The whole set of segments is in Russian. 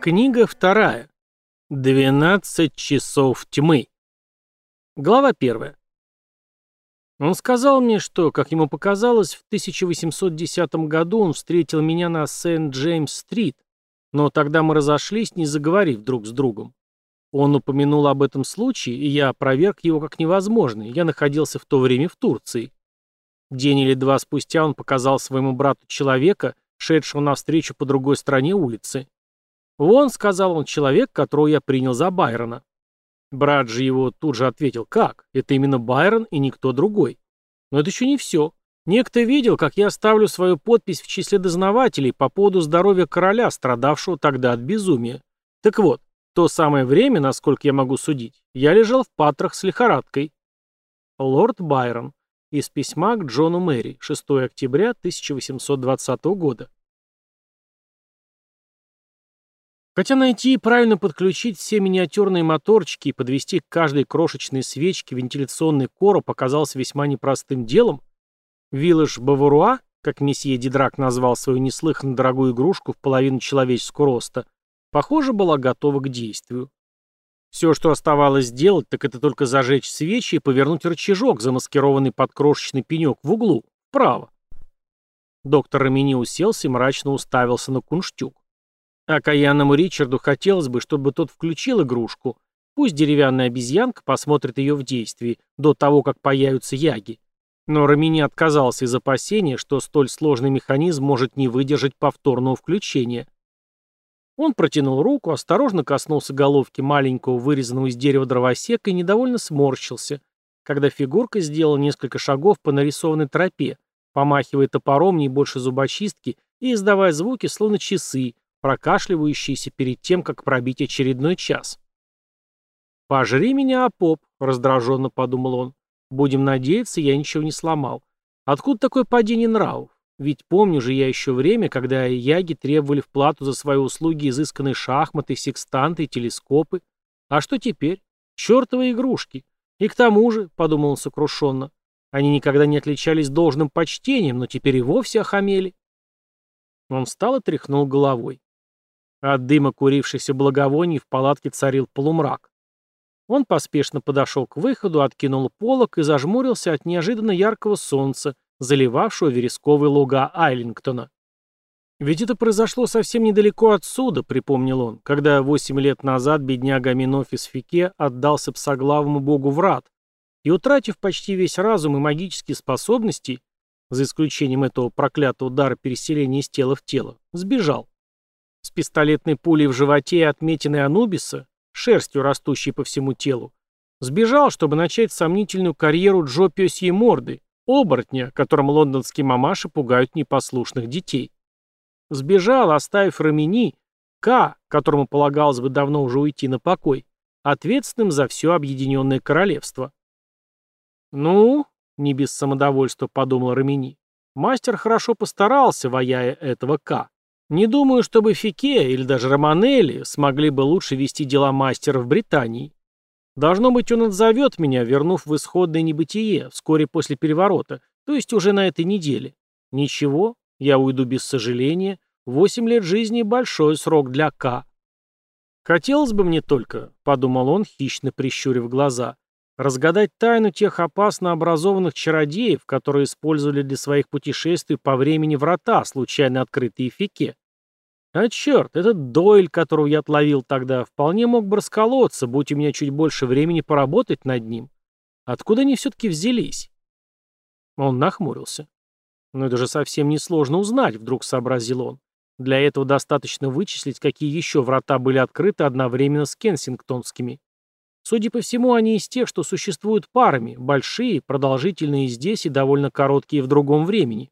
Книга вторая. Двенадцать часов тьмы. Глава первая. Он сказал мне, что, как ему показалось, в 1810 году он встретил меня на Сент-Джеймс-стрит, но тогда мы разошлись, не заговорив друг с другом. Он упомянул об этом случае, и я опроверг его как невозможный. Я находился в то время в Турции. День или два спустя он показал своему брату человека, шедшего навстречу по другой стороне улицы. «Вон», — сказал он, — «человек, которого я принял за Байрона». Брат же его тут же ответил, «Как? Это именно Байрон и никто другой». Но это еще не все. Некто видел, как я ставлю свою подпись в числе дознавателей по поводу здоровья короля, страдавшего тогда от безумия. Так вот, то самое время, насколько я могу судить, я лежал в патрах с лихорадкой. Лорд Байрон. Из письма к Джону Мэри. 6 октября 1820 года. Хотя найти и правильно подключить все миниатюрные моторчики и подвести к каждой крошечной свечке вентиляционный короб оказалось весьма непростым делом, Виллаж Баваруа, как месье Дидрак назвал свою неслыханно дорогую игрушку в половину человеческого роста, похоже, была готова к действию. Все, что оставалось сделать, так это только зажечь свечи и повернуть рычажок, замаскированный под крошечный пенек в углу, вправо. Доктор Рамини уселся и мрачно уставился на кунштюк. Окаянному Ричарду хотелось бы, чтобы тот включил игрушку. Пусть деревянная обезьянка посмотрит ее в действии, до того, как появятся яги. Но Рамини отказался из опасения, что столь сложный механизм может не выдержать повторного включения. Он протянул руку, осторожно коснулся головки маленького вырезанного из дерева дровосека и недовольно сморщился, когда фигурка сделала несколько шагов по нарисованной тропе, помахивая топором не больше зубочистки и издавая звуки, словно часы, прокашливающийся перед тем, как пробить очередной час. «Пожри меня, Апоп», — раздраженно подумал он. «Будем надеяться, я ничего не сломал. Откуда такое падение нравов? Ведь помню же я еще время, когда яги требовали в плату за свои услуги изысканные шахматы, секстанты телескопы. А что теперь? Чертовы игрушки. И к тому же, — подумал он сокрушенно, — они никогда не отличались должным почтением, но теперь и вовсе охамели. Он встал и тряхнул головой. От дыма курившихся благовоний в палатке царил полумрак. Он поспешно подошел к выходу, откинул полок и зажмурился от неожиданно яркого солнца, заливавшего вересковые луга Айлингтона. «Ведь это произошло совсем недалеко отсюда», — припомнил он, когда восемь лет назад бедняга Аминофис Фике отдался псоглавому богу врат и, утратив почти весь разум и магические способности, за исключением этого проклятого удара переселения из тела в тело, сбежал. С пистолетной пулей в животе и отметиной Анубиса, шерстью растущей по всему телу, сбежал, чтобы начать сомнительную карьеру Джо Пёсьей Морды, оборотня, которым лондонские мамаши пугают непослушных детей. Сбежал, оставив Рамини, К, которому полагалось бы давно уже уйти на покой, ответственным за все объединенное королевство. «Ну», — не без самодовольства подумал Рамини, — «мастер хорошо постарался, ваяя этого К. Не думаю, чтобы Фике или даже Романелли смогли бы лучше вести дела мастера в Британии. Должно быть, он отзовет меня, вернув в исходное небытие, вскоре после переворота, то есть уже на этой неделе. Ничего, я уйду без сожаления. Восемь лет жизни – большой срок для К. Хотелось бы мне только, — подумал он, хищно прищурив глаза, — разгадать тайну тех опасно образованных чародеев, которые использовали для своих путешествий по времени врата, случайно открытые Фике. А черт, этот Дойль, которого я отловил тогда, вполне мог бы расколоться, будь у меня чуть больше времени поработать над ним. Откуда они все-таки взялись? Он нахмурился. Но это же совсем несложно узнать, вдруг сообразил он. Для этого достаточно вычислить, какие еще врата были открыты одновременно с кенсингтонскими. Судя по всему, они из тех, что существуют парами, большие, продолжительные здесь и довольно короткие в другом времени.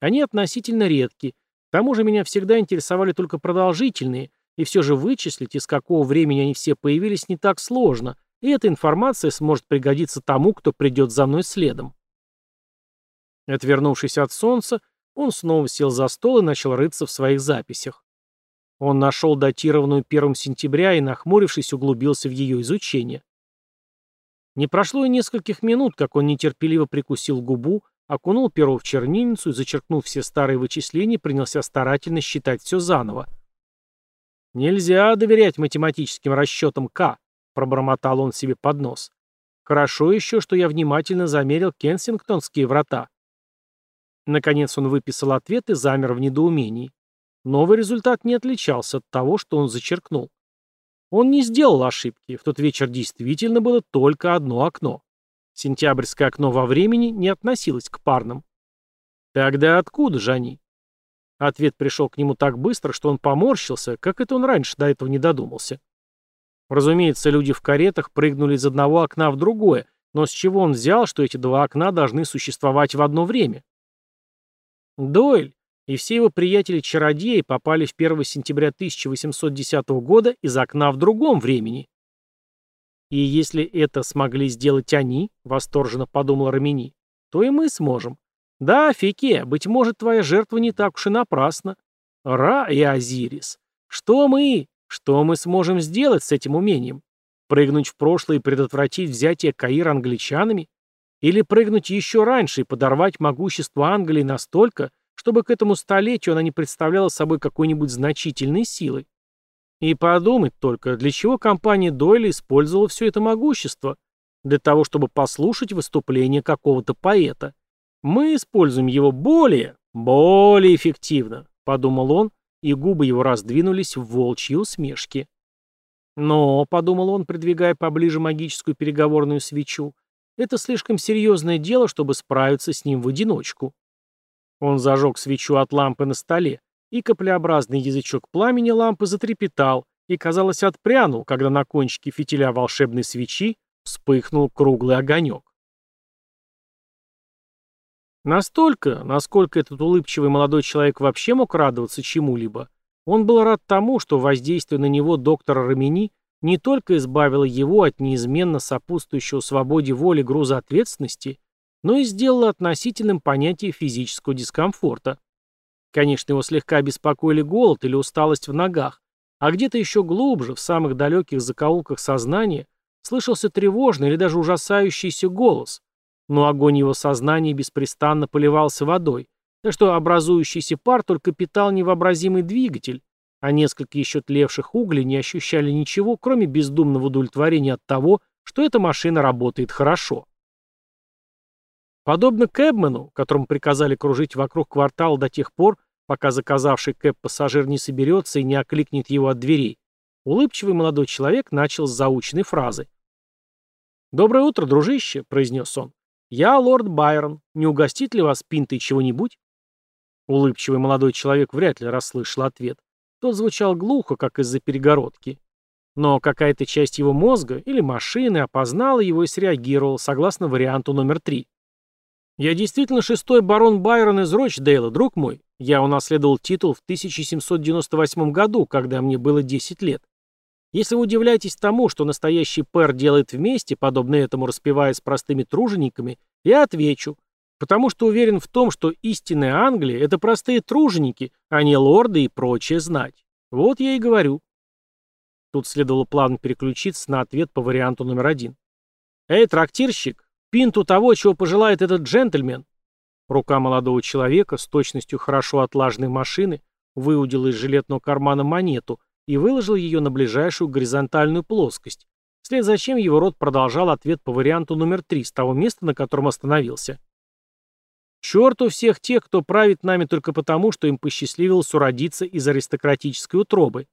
Они относительно редки, к тому же меня всегда интересовали только продолжительные, и все же вычислить, из какого времени они все появились, не так сложно, и эта информация сможет пригодиться тому, кто придет за мной следом. Отвернувшись от солнца, он снова сел за стол и начал рыться в своих записях. Он нашел датированную 1 сентября и, нахмурившись, углубился в ее изучение. Не прошло и нескольких минут, как он нетерпеливо прикусил губу, окунул перо в чернильницу и, зачеркнув все старые вычисления, принялся старательно считать все заново. «Нельзя доверять математическим расчетам К», — пробормотал он себе под нос. «Хорошо еще, что я внимательно замерил кенсингтонские врата». Наконец он выписал ответ и замер в недоумении. Новый результат не отличался от того, что он зачеркнул. Он не сделал ошибки, в тот вечер действительно было только одно окно. Сентябрьское окно во времени не относилось к парным. Тогда откуда же они? Ответ пришел к нему так быстро, что он поморщился, как это он раньше до этого не додумался. Разумеется, люди в каретах прыгнули из одного окна в другое, но с чего он взял, что эти два окна должны существовать в одно время? Дойль и все его приятели-чародеи попали в 1 сентября 1810 года из окна в другом времени. И если это смогли сделать они, восторженно подумал Рамини, то и мы сможем. Да, Фике, быть может, твоя жертва не так уж и напрасна. Ра и Азирис. Что мы, что мы сможем сделать с этим умением? Прыгнуть в прошлое и предотвратить взятие Каира англичанами? Или прыгнуть еще раньше и подорвать могущество Англии настолько, чтобы к этому столетию она не представляла собой какой-нибудь значительной силы? И подумать только, для чего компания Дойля использовала все это могущество? Для того, чтобы послушать выступление какого-то поэта. Мы используем его более, более эффективно, подумал он, и губы его раздвинулись в волчьи усмешки. Но, подумал он, придвигая поближе магическую переговорную свечу, это слишком серьезное дело, чтобы справиться с ним в одиночку. Он зажег свечу от лампы на столе, и каплеобразный язычок пламени лампы затрепетал и, казалось, отпрянул, когда на кончике фитиля волшебной свечи вспыхнул круглый огонек. Настолько, насколько этот улыбчивый молодой человек вообще мог радоваться чему-либо, он был рад тому, что воздействие на него доктора Рамини не только избавило его от неизменно сопутствующего свободе воли груза ответственности, но и сделало относительным понятие физического дискомфорта. Конечно, его слегка беспокоили голод или усталость в ногах, а где-то еще глубже, в самых далеких закоулках сознания, слышался тревожный или даже ужасающийся голос, но огонь его сознания беспрестанно поливался водой, так что образующийся пар только питал невообразимый двигатель, а несколько еще тлевших углей не ощущали ничего, кроме бездумного удовлетворения от того, что эта машина работает хорошо. Подобно Кэбмену, которому приказали кружить вокруг квартала до тех пор, пока заказавший Кэб пассажир не соберется и не окликнет его от дверей, улыбчивый молодой человек начал с заученной фразы. «Доброе утро, дружище», — произнес он. «Я лорд Байрон. Не угостит ли вас пинтой чего-нибудь?» Улыбчивый молодой человек вряд ли расслышал ответ. Тот звучал глухо, как из-за перегородки. Но какая-то часть его мозга или машины опознала его и среагировала, согласно варианту номер три. «Я действительно шестой барон Байрон из Рочдейла, друг мой. Я унаследовал титул в 1798 году, когда мне было 10 лет. Если вы удивляетесь тому, что настоящий пэр делает вместе, подобно этому распевая с простыми тружениками, я отвечу, потому что уверен в том, что истинная Англия — это простые труженики, а не лорды и прочее знать. Вот я и говорю. Тут следовало плавно переключиться на ответ по варианту номер один. «Эй, трактирщик, пинту того, чего пожелает этот джентльмен». Рука молодого человека с точностью хорошо отлаженной машины выудила из жилетного кармана монету и выложил ее на ближайшую горизонтальную плоскость, вслед за чем его рот продолжал ответ по варианту номер три с того места, на котором остановился. Черту всех тех, кто правит нами только потому, что им посчастливилось уродиться из аристократической утробы.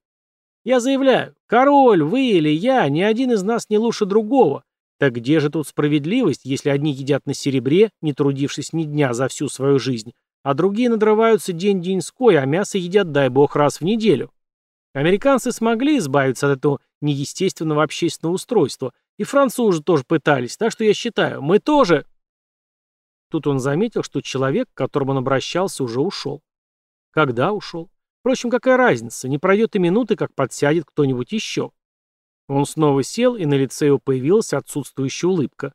Я заявляю, король, вы или я, ни один из нас не лучше другого. Так где же тут справедливость, если одни едят на серебре, не трудившись ни дня за всю свою жизнь, а другие надрываются день-деньской, а мясо едят, дай бог, раз в неделю? Американцы смогли избавиться от этого неестественного общественного устройства, и французы тоже пытались, так что я считаю, мы тоже... Тут он заметил, что человек, к которому он обращался, уже ушел. Когда ушел? Впрочем, какая разница, не пройдет и минуты, как подсядет кто-нибудь еще. Он снова сел, и на лице его появилась отсутствующая улыбка.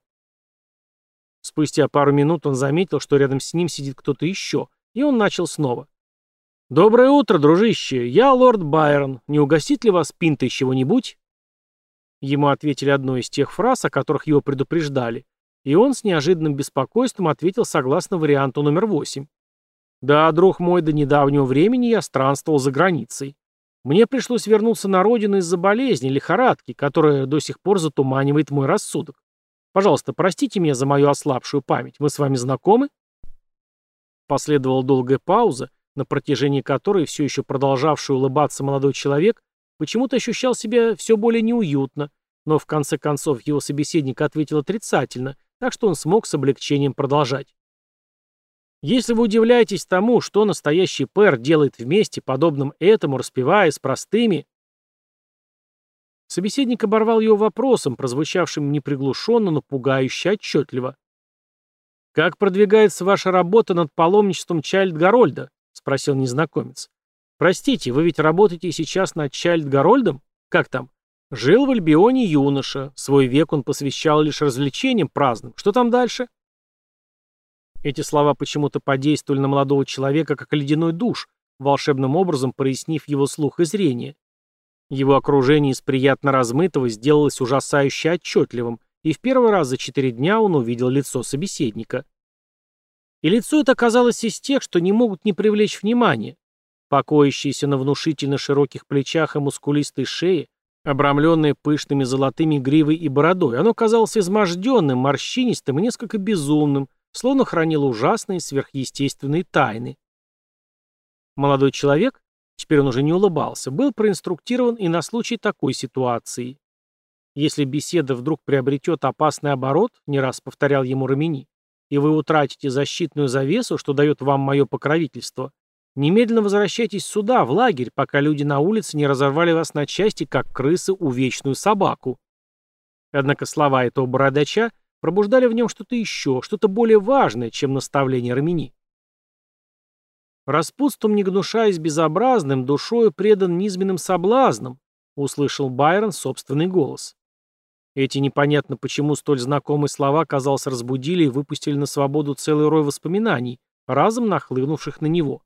Спустя пару минут он заметил, что рядом с ним сидит кто-то еще, и он начал снова. «Доброе утро, дружище. Я лорд Байрон. Не угостит ли вас пинтой чего-нибудь?» Ему ответили одной из тех фраз, о которых его предупреждали, и он с неожиданным беспокойством ответил согласно варианту номер восемь. «Да, друг мой, до недавнего времени я странствовал за границей. Мне пришлось вернуться на родину из-за болезни, лихорадки, которая до сих пор затуманивает мой рассудок. Пожалуйста, простите меня за мою ослабшую память. Мы с вами знакомы?» Последовала долгая пауза, на протяжении которой все еще продолжавший улыбаться молодой человек почему-то ощущал себя все более неуютно, но в конце концов его собеседник ответил отрицательно, так что он смог с облегчением продолжать. Если вы удивляетесь тому, что настоящий пэр делает вместе, подобным этому, распевая с простыми... Собеседник оборвал его вопросом, прозвучавшим неприглушенно, но пугающе отчетливо. «Как продвигается ваша работа над паломничеством Чайльд Гарольда?» — спросил незнакомец. «Простите, вы ведь работаете сейчас над Чайльд Гарольдом? Как там? Жил в Альбионе юноша. Свой век он посвящал лишь развлечениям праздным. Что там дальше?» Эти слова почему-то подействовали на молодого человека как ледяной душ, волшебным образом прояснив его слух и зрение. Его окружение из приятно размытого сделалось ужасающе отчетливым, и в первый раз за четыре дня он увидел лицо собеседника. И лицо это оказалось из тех, что не могут не привлечь внимания. Покоящееся на внушительно широких плечах и мускулистой шее, обрамленное пышными золотыми гривой и бородой, оно казалось изможденным, морщинистым и несколько безумным, словно хранил ужасные сверхъестественные тайны. Молодой человек, теперь он уже не улыбался, был проинструктирован и на случай такой ситуации. Если беседа вдруг приобретет опасный оборот, не раз повторял ему Рамини, и вы утратите защитную завесу, что дает вам мое покровительство, немедленно возвращайтесь сюда, в лагерь, пока люди на улице не разорвали вас на части, как крысы увечную собаку. Однако слова этого бородача пробуждали в нем что-то еще, что-то более важное, чем наставление Рамини. «Распутством не гнушаясь безобразным, душою предан низменным соблазнам», услышал Байрон собственный голос. Эти непонятно почему столь знакомые слова, казалось, разбудили и выпустили на свободу целый рой воспоминаний, разом нахлынувших на него.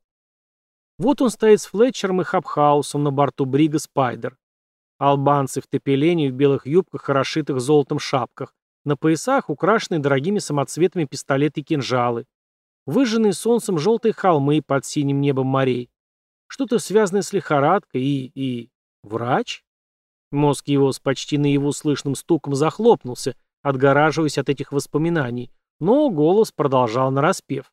Вот он стоит с Флетчером и Хабхаусом на борту брига «Спайдер». Албанцы в топелении в белых юбках и расшитых золотом шапках, на поясах украшены дорогими самоцветами пистолеты и кинжалы. Выжженные солнцем желтые холмы под синим небом морей. Что-то связанное с лихорадкой и... и... врач? Мозг его с почти наяву слышным стуком захлопнулся, отгораживаясь от этих воспоминаний, но голос продолжал нараспев.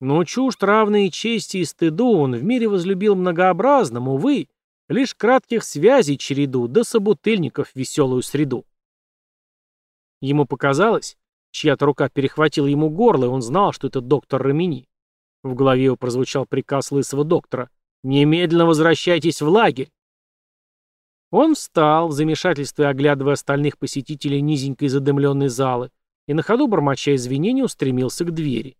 Но чушь равные чести и стыду он в мире возлюбил многообразным, увы, лишь кратких связей череду, да собутыльников веселую среду. Ему показалось, чья-то рука перехватила ему горло, и он знал, что это доктор Рамини. В голове его прозвучал приказ лысого доктора. «Немедленно возвращайтесь в лагерь!» Он встал, в замешательстве оглядывая остальных посетителей низенькой задымленной залы, и на ходу, бормоча извинения, устремился к двери.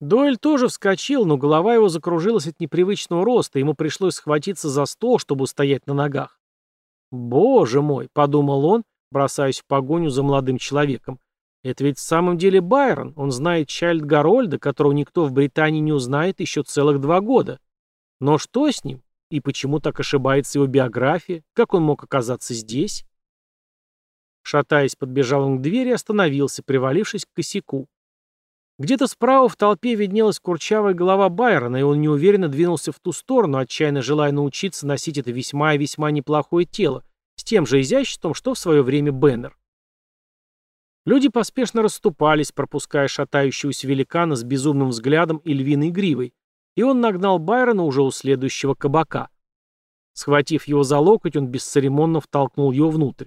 Дойль тоже вскочил, но голова его закружилась от непривычного роста, ему пришлось схватиться за стол, чтобы устоять на ногах. «Боже мой!» — подумал он, бросаясь в погоню за молодым человеком. «Это ведь в самом деле Байрон. Он знает Чайльд Гарольда, которого никто в Британии не узнает еще целых два года. Но что с ним? И почему так ошибается его биография? Как он мог оказаться здесь?» Шатаясь, подбежал он к двери и остановился, привалившись к косяку. Где-то справа в толпе виднелась курчавая голова Байрона, и он неуверенно двинулся в ту сторону, отчаянно желая научиться носить это весьма и весьма неплохое тело, с тем же изяществом, что в свое время Беннер. Люди поспешно расступались, пропуская шатающегося великана с безумным взглядом и львиной гривой, и он нагнал Байрона уже у следующего кабака. Схватив его за локоть, он бесцеремонно втолкнул его внутрь.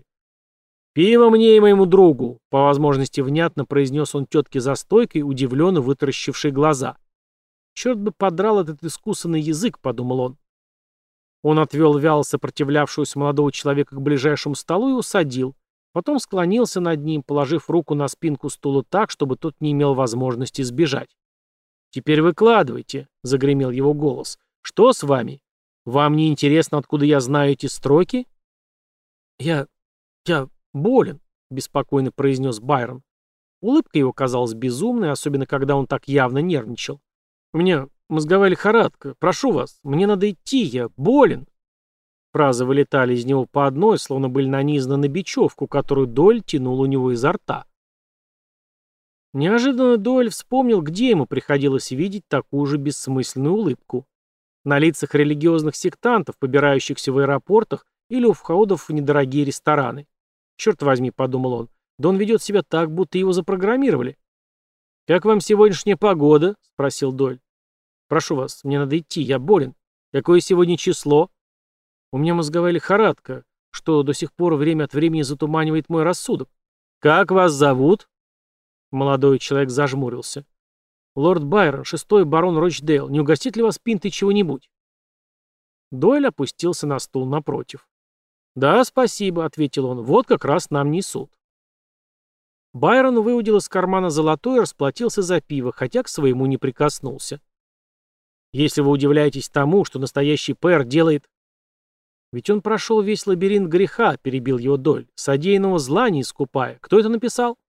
«Пиво мне и моему другу!» По возможности внятно произнес он тетке за стойкой, удивленно вытаращивший глаза. «Черт бы подрал этот искусанный язык», — подумал он. Он отвел вяло сопротивлявшегося молодого человека к ближайшему столу и усадил. Потом склонился над ним, положив руку на спинку стула так, чтобы тот не имел возможности сбежать. «Теперь выкладывайте», — загремел его голос. «Что с вами? Вам не интересно, откуда я знаю эти строки?» «Я... я «Болен», — беспокойно произнес Байрон. Улыбка его казалась безумной, особенно когда он так явно нервничал. «У меня мозговая лихорадка. Прошу вас, мне надо идти, я болен». Фразы вылетали из него по одной, словно были нанизаны на бечевку, которую Доль тянул у него изо рта. Неожиданно Доль вспомнил, где ему приходилось видеть такую же бессмысленную улыбку. на лицах религиозных сектантов, побирающихся в аэропортах или у входов в недорогие рестораны. Черт возьми, подумал он, да он ведет себя так, будто его запрограммировали. «Как вам сегодняшняя погода?» — спросил Доль. «Прошу вас, мне надо идти, я болен. Какое сегодня число?» «У меня мозговая лихорадка, что до сих пор время от времени затуманивает мой рассудок. Как вас зовут?» Молодой человек зажмурился. «Лорд Байрон, шестой барон Рочдейл, не угостит ли вас пинтой чего-нибудь?» Дойль опустился на стул напротив. «Да, спасибо», — ответил он, — «вот как раз нам несут». Байрон выудил из кармана золотой и расплатился за пиво, хотя к своему не прикоснулся. «Если вы удивляетесь тому, что настоящий пэр делает...» «Ведь он прошел весь лабиринт греха», — перебил его Доль, — «содеянного зла не искупая. Кто это написал?»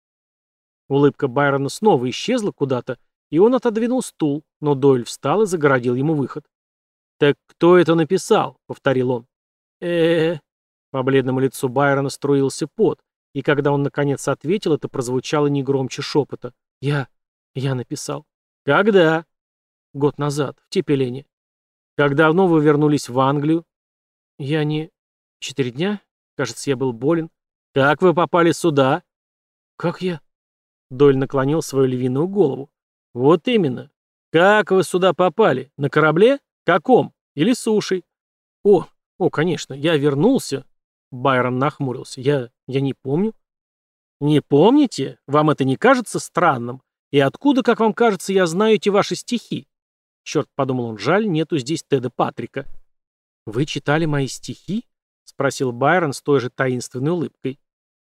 Улыбка Байрона снова исчезла куда-то, и он отодвинул стул, но Дойль встал и загородил ему выход. «Так кто это написал?» — повторил он. э э По бледному лицу Байрона струился пот, и когда он наконец ответил, это прозвучало не громче шепота. «Я... я написал». «Когда?» «Год назад, в Тепелене». «Как давно вы вернулись в Англию?» «Я не... четыре дня? Кажется, я был болен». «Как вы попали сюда?» «Как я...» Доль наклонил свою львиную голову. «Вот именно. Как вы сюда попали? На корабле? Каком? Или сушей?» «О, о, конечно, я вернулся». Байрон нахмурился. «Я... я не помню». «Не помните? Вам это не кажется странным? И откуда, как вам кажется, я знаю эти ваши стихи?» Черт, подумал он, жаль, нету здесь Теда Патрика. «Вы читали мои стихи?» — спросил Байрон с той же таинственной улыбкой.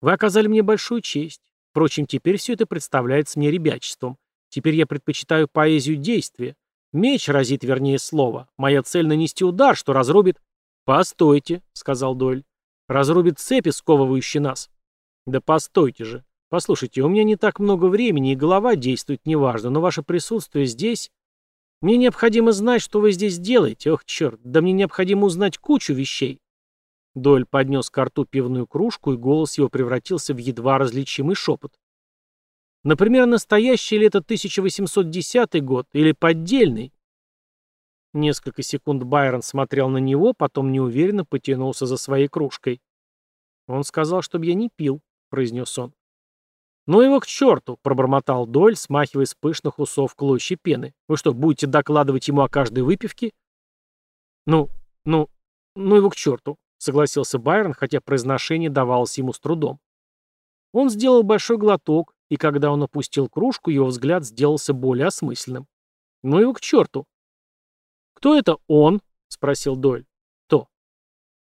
«Вы оказали мне большую честь. Впрочем, теперь все это представляется мне ребячеством. Теперь я предпочитаю поэзию действия. Меч разит вернее слово. Моя цель нанести удар, что разрубит... «Постойте», — сказал Дойль. «Разрубит цепи, сковывающие нас». «Да постойте же. Послушайте, у меня не так много времени, и голова действует неважно, но ваше присутствие здесь... Мне необходимо знать, что вы здесь делаете. Ох, черт, да мне необходимо узнать кучу вещей. Дойль поднес к рту пивную кружку, и голос его превратился в едва различимый шепот. Например, настоящий ли это 1810 год или поддельный? Несколько секунд Байрон смотрел на него, потом неуверенно потянулся за своей кружкой. «Он сказал, чтобы я не пил», — произнес он. «Ну его к черту!» — пробормотал Дойль, смахивая с пышных усов клочья пены. «Вы что, будете докладывать ему о каждой выпивке?» «Ну, ну, ну его к черту!» согласился Байрон, хотя произношение давалось ему с трудом. Он сделал большой глоток, и когда он опустил кружку, его взгляд сделался более осмысленным. «Ну его к черту!» «Кто это он?» — спросил Дойль. «Кто?»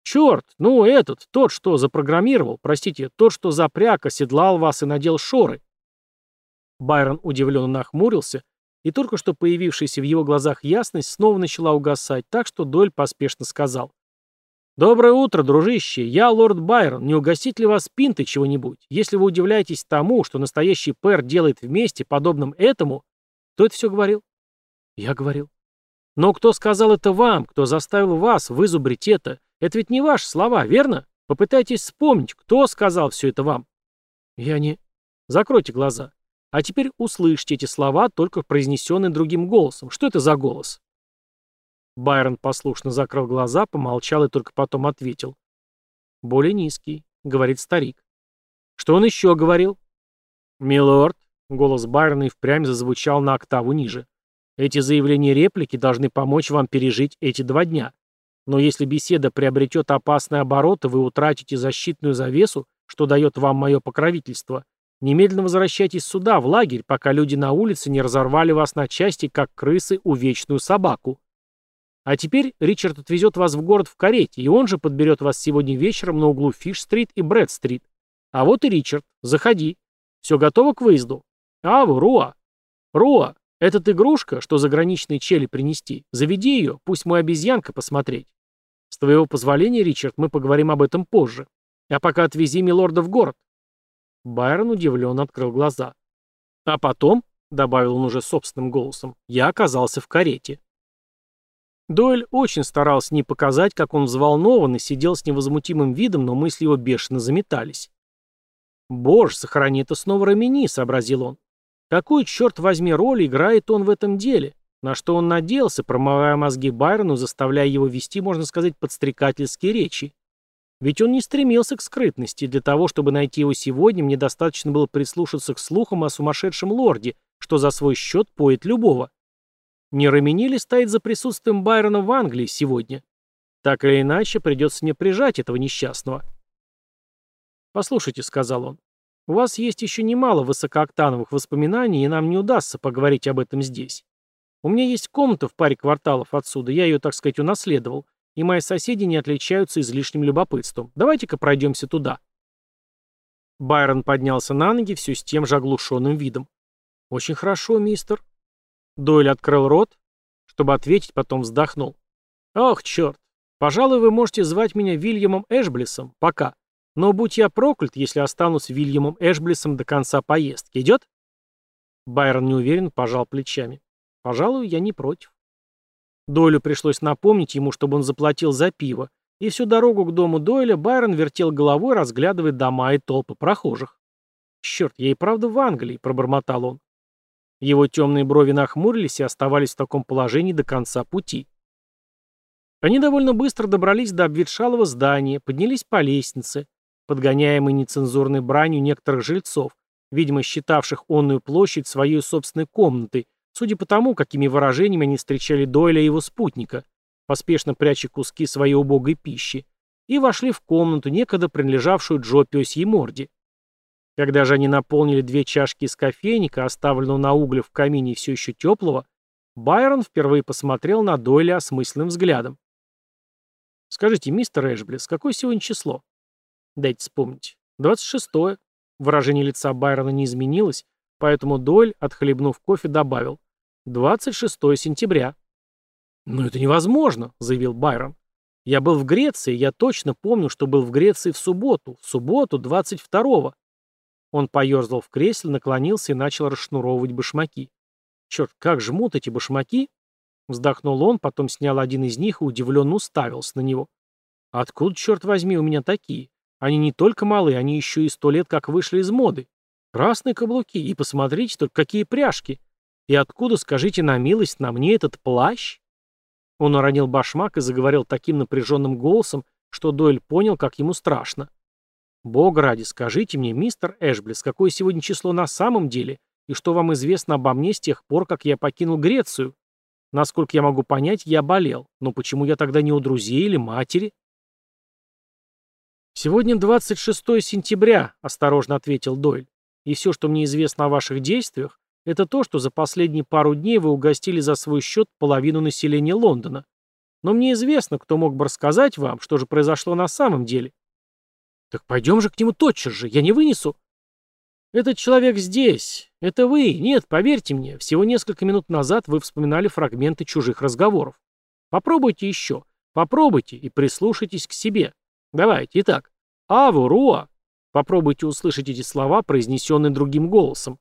«Черт! Ну, этот, тот, что запрограммировал, простите, тот, что запряг, оседлал вас и надел шоры». Байрон удивленно нахмурился, и только что появившаяся в его глазах ясность снова начала угасать, так что Дойль поспешно сказал. «Доброе утро, дружище. Я лорд Байрон. Не угостить ли вас пинты чего-нибудь? Если вы удивляетесь тому, что настоящий пэр делает вместе, подобным этому...» Кто это все говорил? Я говорил. Но кто сказал это вам? Кто заставил вас вызубрить это? Это ведь не ваши слова, верно? Попытайтесь вспомнить, кто сказал все это вам. Я не... Закройте глаза. А теперь услышьте эти слова, только произнесенные другим голосом. Что это за голос? Байрон послушно закрыл глаза, помолчал и только потом ответил. «Более низкий», — говорит старик. «Что он еще говорил?» «Милорд», — голос Байрона и впрямь зазвучал на октаву ниже. «Эти заявления реплики должны помочь вам пережить эти два дня. Но если беседа приобретет опасный оборот, и вы утратите защитную завесу, что дает вам мое покровительство, немедленно возвращайтесь сюда, в лагерь, пока люди на улице не разорвали вас на части, как крысы увечную собаку. А теперь Ричард отвезет вас в город в карете, и он же подберет вас сегодня вечером на углу Фиш-стрит и Брэд-стрит. А вот и Ричард. Заходи. Все готово к выезду? Аву, Руа. Руа, этот игрушка, что заграничные чели принести, заведи ее, пусть мой обезьянка посмотреть. С твоего позволения, Ричард, мы поговорим об этом позже. А пока отвези милорда в город. Байрон удивленно открыл глаза. А потом, — добавил он уже собственным голосом, — я оказался в карете. Дойль очень старался не показать, как он взволнован и сидел с невозмутимым видом, но мысли его бешено заметались. «Боже, сохрани это снова Рамини», — сообразил он. «Какую, черт возьми, роль играет он в этом деле? На что он надеялся, промывая мозги Байрону, заставляя его вести, можно сказать, подстрекательские речи. Ведь он не стремился к скрытности, для того, чтобы найти его сегодня, мне достаточно было прислушаться к слухам о сумасшедшем лорде, что за свой счет поет любого. Не Раменили стоит за присутствием Байрона в Англии сегодня. Так или иначе, придется мне прижать этого несчастного. «Послушайте», — сказал он, — «у вас есть еще немало высокооктановых воспоминаний, и нам не удастся поговорить об этом здесь. У меня есть комната в паре кварталов отсюда, я ее, так сказать, унаследовал, и мои соседи не отличаются излишним любопытством. Давайте-ка пройдемся туда». Байрон поднялся на ноги все с тем же оглушенным видом. «Очень хорошо, мистер». Дойль открыл рот, чтобы ответить, потом вздохнул. «Ох, черт! Пожалуй, вы можете звать меня Вильямом Эшблисом. Пока. Но будь я проклят, если останусь Вильямом Эшблисом до конца поездки. Идет?» Байрон неуверенно пожал плечами. «Пожалуй, я не против». Дойлю пришлось напомнить ему, чтобы он заплатил за пиво, и всю дорогу к дому Дойля Байрон вертел головой, разглядывая дома и толпы прохожих. «Черт, я и правда в Англии», — пробормотал он. Его темные брови нахмурились и оставались в таком положении до конца пути. Они довольно быстро добрались до обветшалого здания, поднялись по лестнице, подгоняемой нецензурной бранью некоторых жильцов, видимо, считавших онную площадь своей собственной комнатой, судя по тому, какими выражениями они встречали Дойля и его спутника, поспешно пряча куски своей убогой пищи, и вошли в комнату, некогда принадлежавшую Джо Пёсьей морде. Когда же они наполнили две чашки из кофейника, оставленного на угле в камине все еще теплого, Байрон впервые посмотрел на Дойля осмысленным взглядом. «Скажите, мистер Эшблес, какое сегодня число?» «Дайте вспомнить. 26-е». Выражение лица Байрона не изменилось, поэтому Дойль, отхлебнув кофе, добавил. «26 сентября». «Но это невозможно», — заявил Байрон. «Я был в Греции, я точно помню, что был в Греции в субботу. В субботу, 22-го. Он поерзал в кресле, наклонился и начал расшнуровывать башмаки. «Черт, как жмут эти башмаки!» Вздохнул он, потом снял один из них и удивленно уставился на него. «Откуда, черт возьми, у меня такие? Они не только малые, они еще и сто лет как вышли из моды. Красные каблуки, и посмотрите только, какие пряжки. И откуда, скажите на милость, на мне этот плащ?» Он уронил башмак и заговорил таким напряженным голосом, что Дойль понял, как ему страшно. Бога ради, скажите мне, мистер Эшблес, какое сегодня число на самом деле, и что вам известно обо мне с тех пор, как я покинул Грецию? Насколько я могу понять, я болел, но почему я тогда не у друзей или матери? «Сегодня 26 сентября», — осторожно ответил Дойль. «И все, что мне известно о ваших действиях, это то, что за последние пару дней вы угостили за свой счет половину населения Лондона. Но мне известно, кто мог бы рассказать вам, что же произошло на самом деле». «Так пойдем же к нему тотчас же, я не вынесу». «Этот человек здесь. Это вы. Нет, поверьте мне, всего несколько минут назад вы вспоминали фрагменты чужих разговоров. Попробуйте еще. Попробуйте и прислушайтесь к себе. Давайте, итак. Аву, Руа. Попробуйте услышать эти слова, произнесенные другим голосом.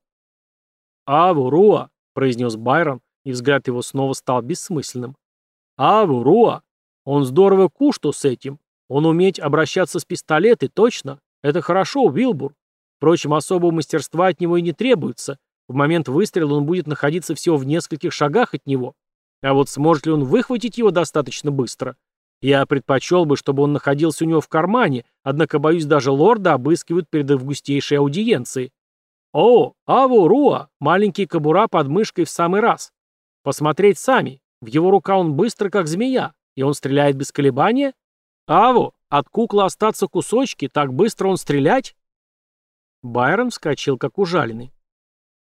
Аву, Руа, произнес Байрон, и взгляд его снова стал бессмысленным. Аву, Руа. Он здорово кушту с этим. Он уметь обращаться с пистолетой, точно. Это хорошо, Уилбур. Впрочем, особого мастерства от него и не требуется. В момент выстрела он будет находиться всего в нескольких шагах от него. А вот сможет ли он выхватить его достаточно быстро? Я предпочел бы, чтобы он находился у него в кармане, однако, боюсь, даже лорда обыскивают перед августейшей аудиенцией. О, Аву, Руа, маленький кобура под мышкой в самый раз. Посмотреть сами. В его рука он быстро, как змея, и он стреляет без колебания? «Аву, от куклы остаться кусочки, так быстро он стрелять?» Байрон вскочил, как ужаленный.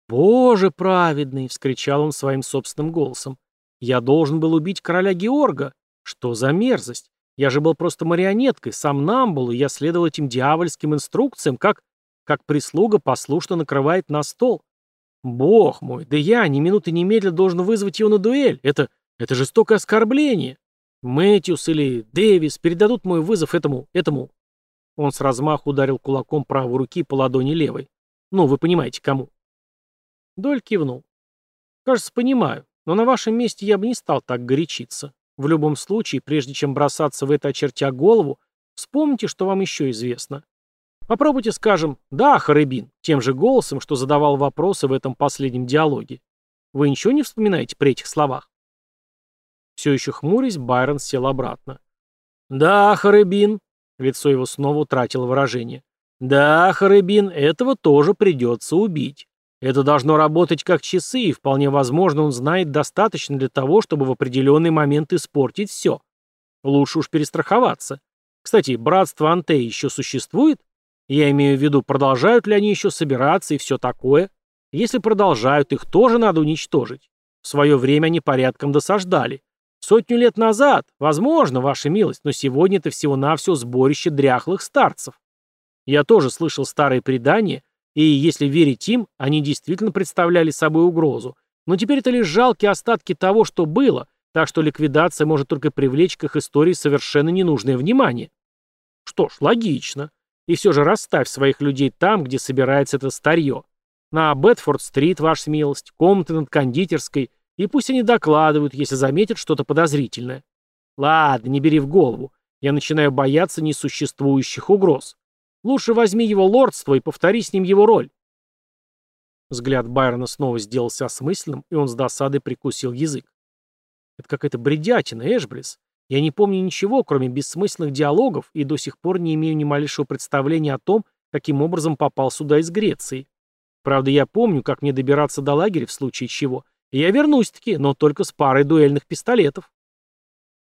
«Боже праведный!» — вскричал он своим собственным голосом. «Я должен был убить короля Георга. Что за мерзость? Я же был просто марионеткой, сам Намбул, и я следовал этим дьявольским инструкциям, как, как прислуга послушно накрывает на стол. Бог мой, да я ни минуты немедленно должен вызвать его на дуэль. Это, это жестокое оскорбление. Мэтьюс или Дэвис передадут мой вызов этому, этому...» Он с размаху ударил кулаком правой руки по ладони левой. «Ну, вы понимаете, кому?» Доль кивнул. «Кажется, понимаю, но на вашем месте я бы не стал так горячиться. В любом случае, прежде чем бросаться в это очертя голову, вспомните, что вам еще известно. Попробуйте, скажем, «Да, Харыбин», тем же голосом, что задавал вопросы в этом последнем диалоге. Вы ничего не вспоминаете при этих словах?» Все еще хмурясь, Байрон сел обратно. «Да, Харыбин», — лицо его снова утратило выражение. «Да, Харыбин, этого тоже придется убить. Это должно работать как часы, и вполне возможно, он знает достаточно для того, чтобы в определенный момент испортить все. Лучше уж перестраховаться. Кстати, братство Антей еще существует? Я имею в виду, продолжают ли они еще собираться и все такое? Если продолжают, их тоже надо уничтожить. В свое время они порядком досаждали. Сотню лет назад, возможно, ваша милость, но сегодня это всего-навсего сборище дряхлых старцев. Я тоже слышал старые предания, и, если верить им, они действительно представляли собой угрозу. Но теперь это лишь жалкие остатки того, что было, так что ликвидация может только привлечь к их истории совершенно ненужное внимание. Что ж, логично. И все же расставь своих людей там, где собирается это старье. На Бетфорд-стрит, ваша милость, комнаты над кондитерской, и пусть они докладывают, если заметят что-то подозрительное. Ладно, не бери в голову. Я начинаю бояться несуществующих угроз. Лучше возьми его лордство и повтори с ним его роль. Взгляд Байрона снова сделался осмысленным, и он с досадой прикусил язык. Это какая-то бредятина, Эшбрис. Я не помню ничего, кроме бессмысленных диалогов, и до сих пор не имею ни малейшего представления о том, каким образом попал сюда из Греции. Правда, я помню, как мне добираться до лагеря в случае чего, я вернусь-таки, но только с парой дуэльных пистолетов.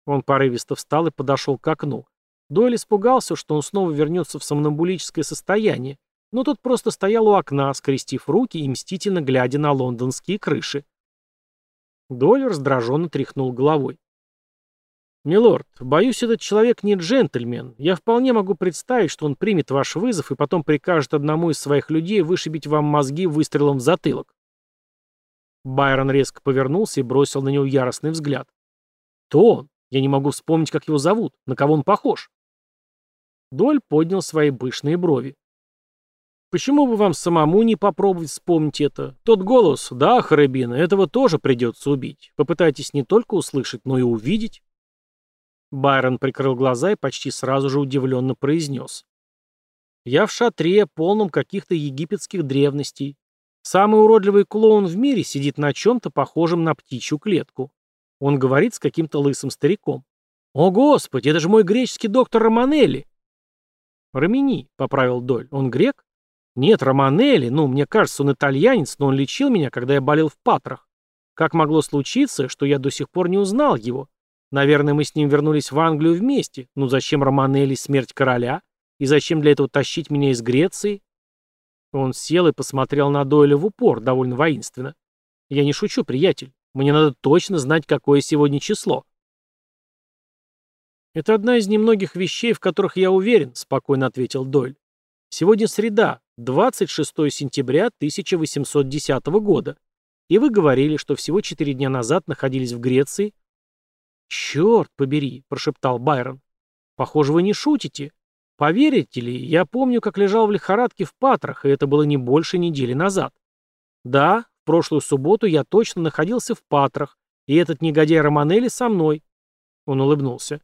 Он порывисто встал и подошел к окну. Дойль испугался, что он снова вернется в сомнамбулическое состояние, но тот просто стоял у окна, скрестив руки и мстительно глядя на лондонские крыши. Дойль раздраженно тряхнул головой. «Милорд, боюсь, этот человек не джентльмен. Я вполне могу представить, что он примет ваш вызов и потом прикажет одному из своих людей вышибить вам мозги выстрелом в затылок. Байрон резко повернулся и бросил на него яростный взгляд. «То он? Я не могу вспомнить, как его зовут. На кого он похож?» Доль поднял свои пышные брови. «Почему бы вам самому не попробовать вспомнить это? Тот голос, да, Харабина, этого тоже придется убить. Попытайтесь не только услышать, но и увидеть». Байрон прикрыл глаза и почти сразу же удивленно произнес. «Я в шатре, полном каких-то египетских древностей. Самый уродливый клоун в мире сидит на чем-то похожем на птичью клетку. Он говорит с каким-то лысым стариком. «О, Господи, это же мой греческий доктор Романелли!» «Ромини», — поправил Доль. «Он грек?» «Нет, Романелли. Ну, мне кажется, он итальянец, но он лечил меня, когда я болел в Патрах. Как могло случиться, что я до сих пор не узнал его? Наверное, мы с ним вернулись в Англию вместе. Ну, зачем Романелли смерть короля? И зачем для этого тащить меня из Греции? Он сел и посмотрел на Дойля в упор, довольно воинственно. «Я не шучу, приятель. Мне надо точно знать, какое сегодня число». «Это одна из немногих вещей, в которых я уверен», — спокойно ответил Дойль. «Сегодня среда, 26 сентября 1810 года. И вы говорили, что всего четыре дня назад находились в Греции». «Черт побери», — прошептал Байрон. «Похоже, вы не шутите. Поверите ли, я помню, как лежал в лихорадке в Патрах, и это было не больше недели назад. Да, в прошлую субботу я точно находился в Патрах, и этот негодяй Романелли со мной. Он улыбнулся.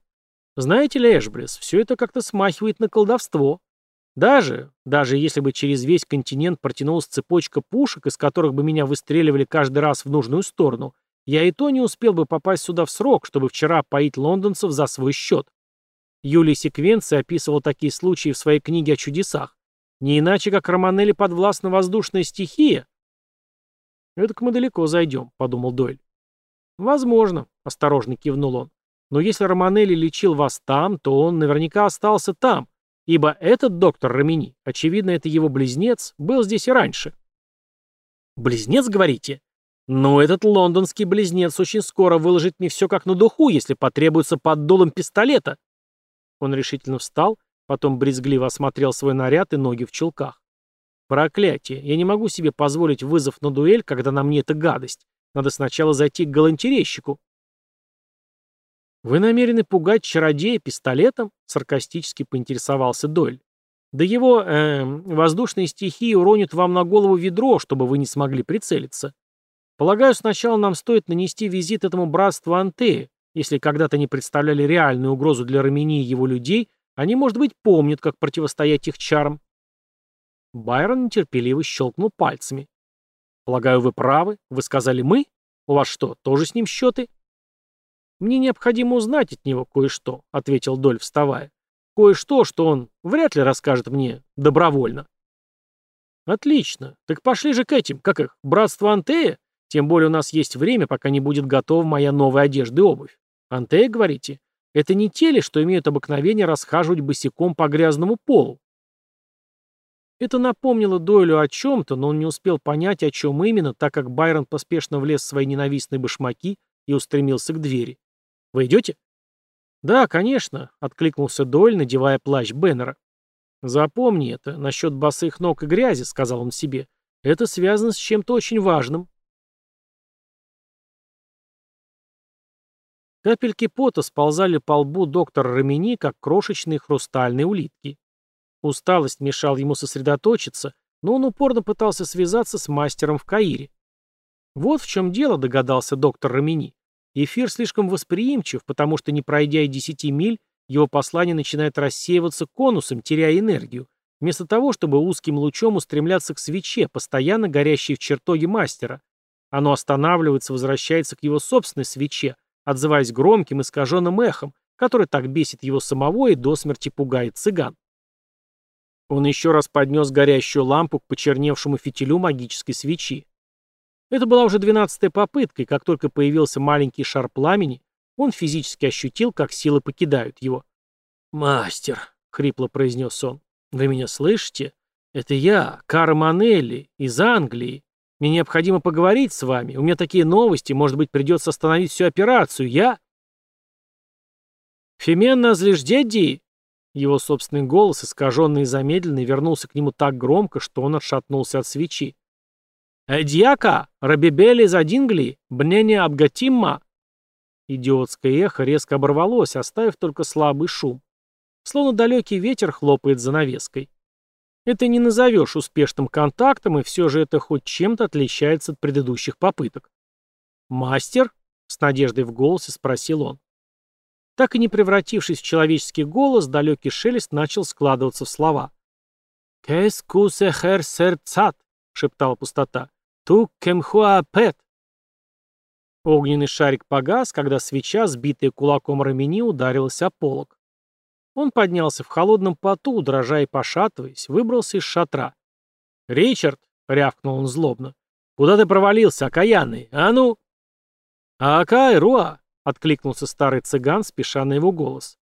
Знаете ли, Эшбрис, все это как-то смахивает на колдовство. Даже, даже если бы через весь континент протянулась цепочка пушек, из которых бы меня выстреливали каждый раз в нужную сторону, я и то не успел бы попасть сюда в срок, чтобы вчера поить лондонцев за свой счет. Юлий Секвенций описывал такие случаи в своей книге о чудесах. Не иначе, как Романелли подвластна воздушная стихия. «Это-ка мы далеко зайдем», — подумал Дойль. «Возможно», — осторожно кивнул он. «Но если Романелли лечил вас там, то он наверняка остался там, ибо этот доктор Рамини, очевидно, это его близнец, был здесь и раньше». «Близнец, говорите?» «Ну, этот лондонский близнец очень скоро выложит мне все как на духу, если потребуется под дулом пистолета», он решительно встал, потом брезгливо осмотрел свой наряд и ноги в чулках. Проклятие, я не могу себе позволить вызов на дуэль, когда на мне эта гадость. Надо сначала зайти к галантерейщику. «Вы намерены пугать чародея пистолетом?» — саркастически поинтересовался Дойль. «Да его, э, воздушные стихии уронят вам на голову ведро, чтобы вы не смогли прицелиться. Полагаю, сначала нам стоит нанести визит этому братству Антея, если когда-то они представляли реальную угрозу для Рамини и его людей, они, может быть, помнят, как противостоять их чарам. Байрон нетерпеливо щелкнул пальцами. Полагаю, вы правы. Вы сказали «мы»? У вас что, тоже с ним счеты? Мне необходимо узнать от него кое-что, ответил Доль, вставая. Кое-что, что он вряд ли расскажет мне добровольно. Отлично. Так пошли же к этим, как их, братство Антея? Тем более у нас есть время, пока не будет готова моя новая одежда и обувь. Антея, говорите? Это не те ли, что имеют обыкновение расхаживать босиком по грязному полу? Это напомнило Дойлю о чем-то, но он не успел понять, о чем именно, так как Байрон поспешно влез в свои ненавистные башмаки и устремился к двери. «Вы идете?» «Да, конечно», — откликнулся Дойль, надевая плащ Беннера. «Запомни это, насчет босых ног и грязи», — сказал он себе. «Это связано с чем-то очень важным». Капельки пота сползали по лбу доктора Рамини, как крошечные хрустальные улитки. Усталость мешал ему сосредоточиться, но он упорно пытался связаться с мастером в Каире. Вот в чем дело, догадался доктор Рамини. Эфир слишком восприимчив, потому что, не пройдя и десяти миль, его послание начинает рассеиваться конусом, теряя энергию, вместо того, чтобы узким лучом устремляться к свече, постоянно горящей в чертоге мастера. Оно останавливается, возвращается к его собственной свече, отзываясь громким искаженным эхом, который так бесит его самого и до смерти пугает цыган. Он еще раз поднес горящую лампу к почерневшему фитилю магической свечи. Это была уже двенадцатая попытка, и как только появился маленький шар пламени, он физически ощутил, как силы покидают его. «Мастер», — хрипло произнес он, — «вы меня слышите? Это я, Кара Манелли, из Англии. Мне необходимо поговорить с вами. У меня такие новости, может быть, придется остановить всю операцию. Я...» «Феменна злеждедди!» Его собственный голос, искаженный и замедленный, вернулся к нему так громко, что он отшатнулся от свечи. «Эдьяка! Рабибели из Адингли! Бнение Абгатимма!» Идиотское эхо резко оборвалось, оставив только слабый шум. Словно далекий ветер хлопает занавеской. Это не назовешь успешным контактом, и все же это хоть чем-то отличается от предыдущих попыток. «Мастер?» — с надеждой в голосе спросил он. Так и не превратившись в человеческий голос, далекий шелест начал складываться в слова. «Кэс кусехер серцат», — шептала пустота. «Ту кемхуапет». Огненный шарик погас, когда свеча, сбитая кулаком Рамини, ударилась о полок. Он поднялся в холодном поту, дрожа и пошатываясь, выбрался из шатра. «Ричард!» — рявкнул он злобно. «Куда ты провалился, окаянный? А ну!» «Акай, Руа!» — откликнулся старый цыган, спеша на его голос.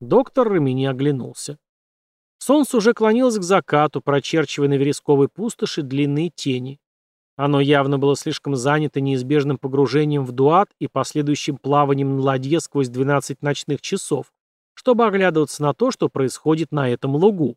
Доктор Рамини оглянулся. Солнце уже клонилось к закату, прочерчивая на вересковой пустоши длинные тени. Оно явно было слишком занято неизбежным погружением в дуат и последующим плаванием на ладье сквозь 12 ночных часов, чтобы оглядываться на то, что происходит на этом лугу.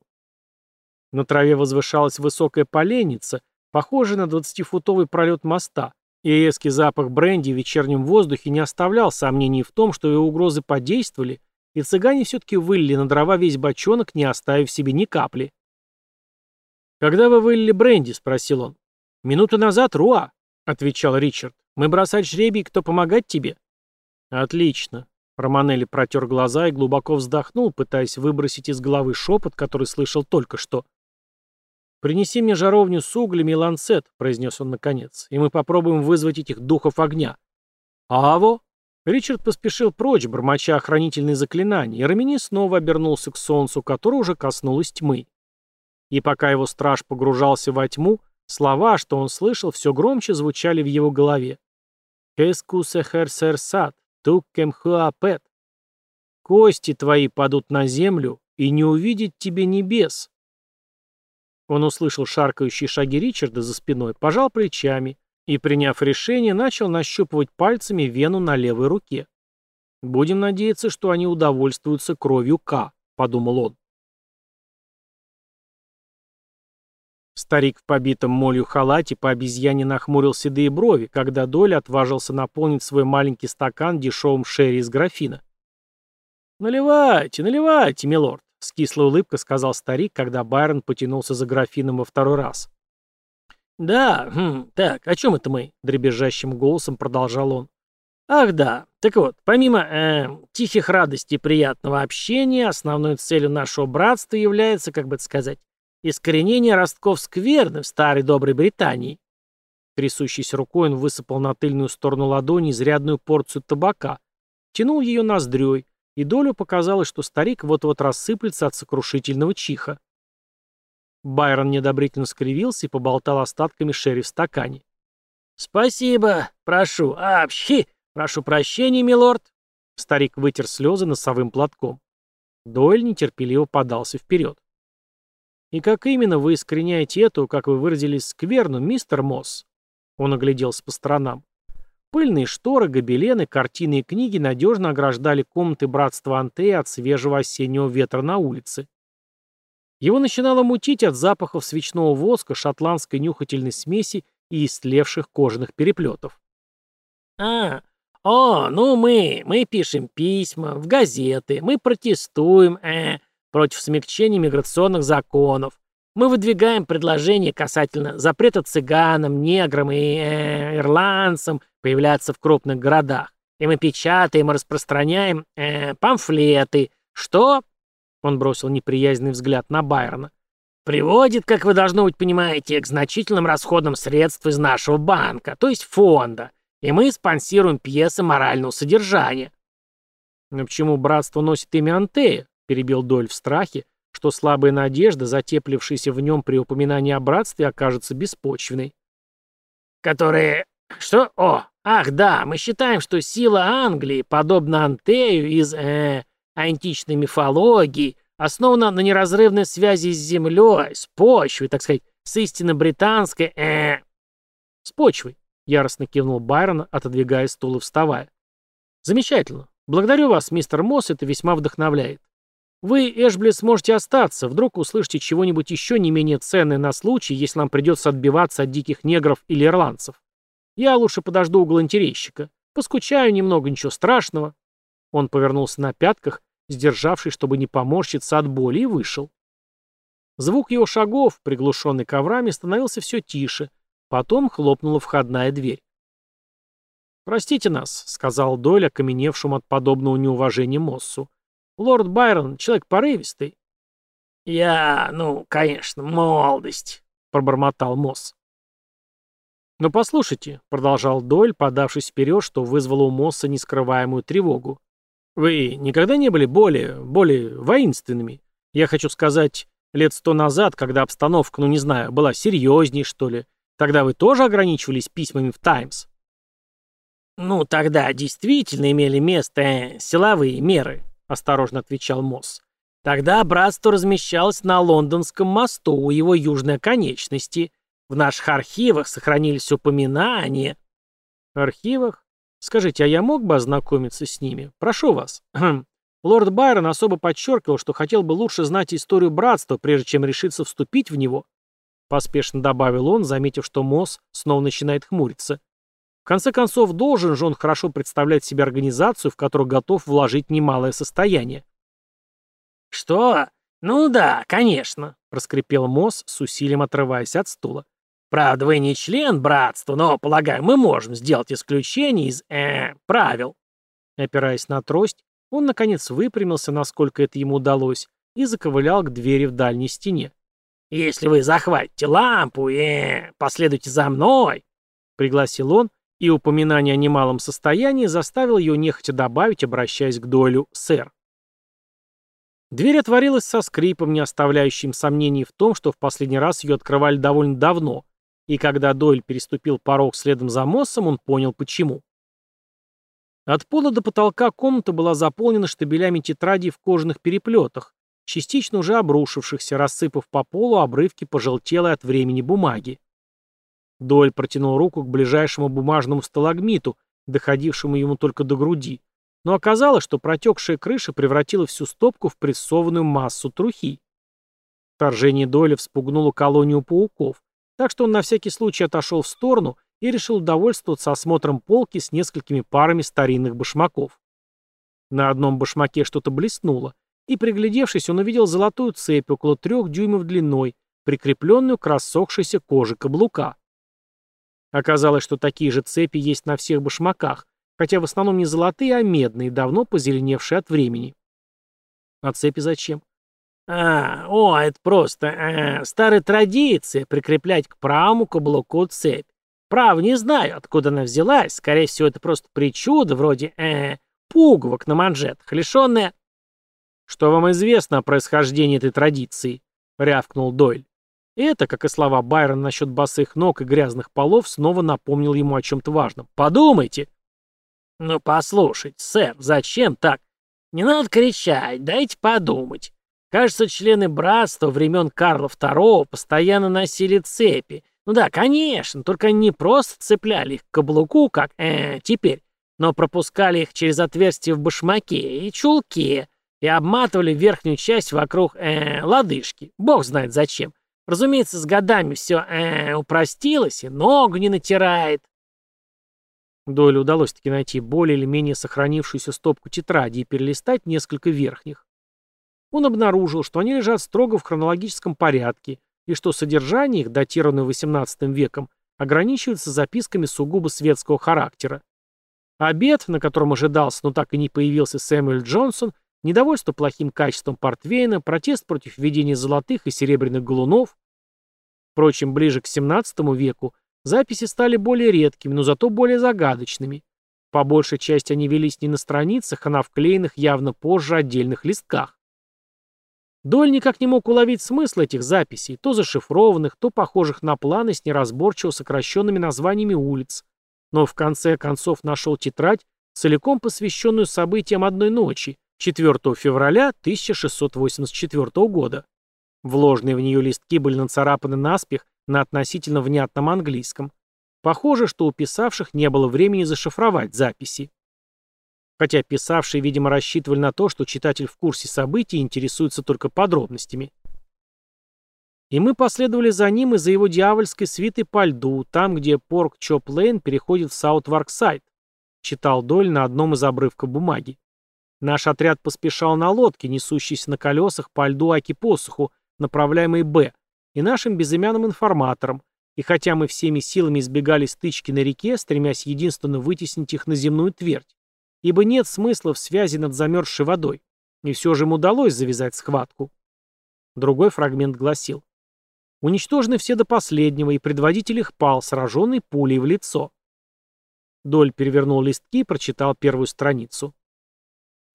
На траве возвышалась высокая поленница, похожая на двадцатифутовый пролет моста, и резкий запах бренди в вечернем воздухе не оставлял сомнений в том, что его угрозы подействовали, и цыгане все-таки вылили на дрова весь бочонок, не оставив себе ни капли. «Когда вы вылили бренди?» — спросил он. «Минуту назад, Руа», — отвечал Ричард. «Мы бросать жребий, кто помогать тебе?» «Отлично». Романелли протер глаза и глубоко вздохнул, пытаясь выбросить из головы шепот, который слышал только что. «Принеси мне жаровню с углями и ланцет», — произнес он наконец, «и мы попробуем вызвать этих духов огня». «Аво?» Ричард поспешил прочь, бормоча охранительные заклинания, и Рамини снова обернулся к солнцу, которое уже коснулось тьмы. И пока его страж погружался во тьму, слова, что он слышал, все громче звучали в его голове. «Кескусехер серсат, туккем хуапет». «Кости твои падут на землю, и не увидеть тебе небес». Он услышал шаркающие шаги Ричарда за спиной, пожал плечами и, приняв решение, начал нащупывать пальцами вену на левой руке. «Будем надеяться, что они удовольствуются кровью К», — подумал он. Старик в побитом молью халате по обезьяне нахмурил седые брови, когда Доля отважился наполнить свой маленький стакан дешевым шерри из графина. «Наливайте, наливайте, милорд!» С кислой улыбкой сказал старик, когда Байрон потянулся за графином во второй раз. «Да, хм, так, о чем это мы?» — дребезжащим голосом продолжал он. «Ах да, так вот, помимо э, тихих радостей и приятного общения, основной целью нашего братства является, как бы это сказать, искоренение ростков скверны в старой доброй Британии. Трясущейся рукой он высыпал на тыльную сторону ладони изрядную порцию табака, тянул ее ноздрёй, и долю показалось, что старик вот-вот рассыплется от сокрушительного чиха. Байрон неодобрительно скривился и поболтал остатками шерри в стакане. «Спасибо, прошу, а, пщи, прошу прощения, милорд». Старик вытер слезы носовым платком. Дойль нетерпеливо подался вперед. «И как именно вы искореняете эту, как вы выразились, скверну, мистер Мосс?» Он огляделся по сторонам. Пыльные шторы, гобелены, картины и книги надежно ограждали комнаты братства Антея от свежего осеннего ветра на улице. Его начинало мутить от запахов свечного воска, шотландской нюхательной смеси и истлевших кожаных переплетов. «А, о, ну мы, мы пишем письма, в газеты, мы протестуем, э, против смягчения миграционных законов. Мы выдвигаем предложения касательно запрета цыганам, неграм и э, ирландцам появляться в крупных городах. И мы печатаем и распространяем э, памфлеты, что, он бросил неприязненный взгляд на Байрона, приводит, как вы, должно быть, понимаете, к значительным расходам средств из нашего банка, то есть фонда, и мы спонсируем пьесы морального содержания. «Но почему братство носит имя Антея?» — перебил Доль в страхе, что слабая надежда, затеплившаяся в нем при упоминании о братстве, окажется беспочвенной. «Которые... Что? О, ах да, мы считаем, что сила Англии, подобно Антею из э, античной мифологии, основана на неразрывной связи с землей, с почвой, так сказать, с истинно британской... Э, с почвой», — яростно кивнул Байрон, отодвигая стул и вставая. «Замечательно. Благодарю вас, мистер Мосс, это весьма вдохновляет. Вы, Эшбли, сможете остаться, вдруг услышите чего-нибудь еще не менее ценное на случай, если нам придется отбиваться от диких негров или ирландцев. Я лучше подожду у галантерейщика. Поскучаю немного, ничего страшного. Он повернулся на пятках, сдержавшись, чтобы не поморщиться от боли, и вышел. Звук его шагов, приглушенный коврами, становился все тише. Потом хлопнула входная дверь. «Простите нас», — сказал Дойль, окаменевшему от подобного неуважения Моссу. Лорд Байрон — человек порывистый. «Я, ну, конечно, молодость», — пробормотал Мосс. «Но послушайте», — продолжал Дойль, подавшись вперед, что вызвало у Мосса нескрываемую тревогу. «Вы никогда не были более, более воинственными? Я хочу сказать, лет сто назад, когда обстановка, ну не знаю, была серьезней, что ли, тогда вы тоже ограничивались письмами в «Таймс»?» «Ну, тогда действительно имели место э, силовые меры», — осторожно отвечал Мосс. «Тогда братство размещалось на Лондонском мосту у его южной оконечности. В наших архивах сохранились упоминания». «Архивах? Скажите, а я мог бы ознакомиться с ними? Прошу вас». Лорд Байрон особо подчеркивал, что хотел бы лучше знать историю братства, прежде чем решиться вступить в него. Поспешно добавил он, заметив, что Мосс снова начинает хмуриться. В конце концов, должен же он хорошо представлять себе организацию, в которую готов вложить немалое состояние. «Что? Ну да, конечно», — проскрипел Мосс, с усилием отрываясь от стула. «Правда, вы не член братства, но, полагаю, мы можем сделать исключение из, э, правил». Опираясь на трость, он, наконец, выпрямился, насколько это ему удалось, и заковылял к двери в дальней стене. «Если вы захватите лампу и э, последуйте за мной», — пригласил он, и упоминание о немалом состоянии заставило ее нехотя добавить, обращаясь к Дойлю, «сэр». Дверь отворилась со скрипом, не оставляющим сомнений в том, что в последний раз ее открывали довольно давно, и когда Дойль переступил порог следом за Моссом, он понял, почему. От пола до потолка комната была заполнена штабелями тетрадей в кожаных переплетах, частично уже обрушившихся, рассыпав по полу обрывки пожелтелой от времени бумаги. Доль протянул руку к ближайшему бумажному сталагмиту, доходившему ему только до груди, но оказалось, что протекшая крыша превратила всю стопку в прессованную массу трухи. Вторжение Доля вспугнуло колонию пауков, так что он на всякий случай отошел в сторону и решил удовольствоваться осмотром полки с несколькими парами старинных башмаков. На одном башмаке что-то блеснуло, и, приглядевшись, он увидел золотую цепь около трех дюймов длиной, прикрепленную к рассохшейся коже каблука. Оказалось, что такие же цепи есть на всех башмаках, хотя в основном не золотые, а медные, давно позеленевшие от времени. А цепи зачем? А, о, это просто а, старая традиция прикреплять к правому каблуку цепь. Право, не знаю, откуда она взялась. Скорее всего, это просто причуда, вроде, э, пуговок на манжетах, лишенная... «Что вам известно о происхождении этой традиции?» — рявкнул Дойль. Это, как и слова Байрона насчет босых ног и грязных полов, снова напомнил ему о чем-то важном. «Подумайте!» «Ну, послушайте, сэр, зачем так? Не надо кричать, дайте подумать. Кажется, члены братства времен Карла II постоянно носили цепи. Ну да, конечно, только они не просто цепляли их к каблуку, как э, теперь, но пропускали их через отверстие в башмаке и чулке и обматывали верхнюю часть вокруг э, лодыжки. Бог знает зачем. Разумеется, с годами все э, упростилось и ногу не натирает. Дойле удалось таки найти более или менее сохранившуюся стопку тетради и перелистать несколько верхних. Он обнаружил, что они лежат строго в хронологическом порядке, и что содержание их, датированное XVIII веком, ограничивается записками сугубо светского характера. Обед, на котором ожидался, но так и не появился Сэмюэль Джонсон, недовольство плохим качеством портвейна, протест против введения золотых и серебряных галунов. Впрочем, ближе к XVII веку записи стали более редкими, но зато более загадочными. По большей части они велись не на страницах, а на вклеенных явно позже отдельных листках. Доль никак не мог уловить смысл этих записей, то зашифрованных, то похожих на планы с неразборчиво сокращенными названиями улиц, но в конце концов нашел тетрадь, целиком посвященную событиям одной ночи, 4 февраля 1684 года. Вложенные в нее листки были нацарапаны наспех на относительно внятном английском. Похоже, что у писавших не было времени зашифровать записи хотя писавшие, видимо, рассчитывали на то, что читатель в курсе событий интересуется только подробностями. И мы последовали за ним и за его дьявольской свитой по льду, там, где Порк Чоп Лейн переходит в Саут-Варксайд, читал Доль на одном из обрывков бумаги. Наш отряд поспешал на лодке, несущейся на колесах по льду Аки-посуху, направляемой Б, и нашим безымянным информатором, и хотя мы всеми силами избегали стычки на реке, стремясь единственно вытеснить их на земную твердь, ибо нет смысла в связи над замерзшей водой, и все же им удалось завязать схватку. Другой фрагмент гласил. Уничтожены все до последнего, и предводитель их пал, сраженный пулей в лицо. Доль перевернул листки и прочитал первую страницу.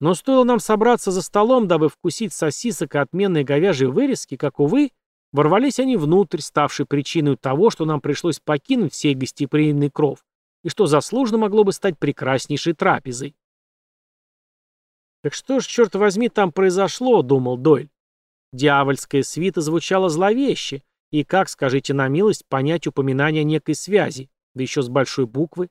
Но стоило нам собраться за столом, дабы вкусить сосисок и отменной говяжьей вырезки, как, увы, ворвались они внутрь, ставшей причиной того, что нам пришлось покинуть сей гостеприимный кров, и что заслуженно могло бы стать прекраснейшей трапезой. «Так что ж, черт возьми, там произошло?» — думал Дойль. Дьявольская свита звучала зловеще, и как, скажите на милость, понять упоминание некой связи, да еще с большой буквы?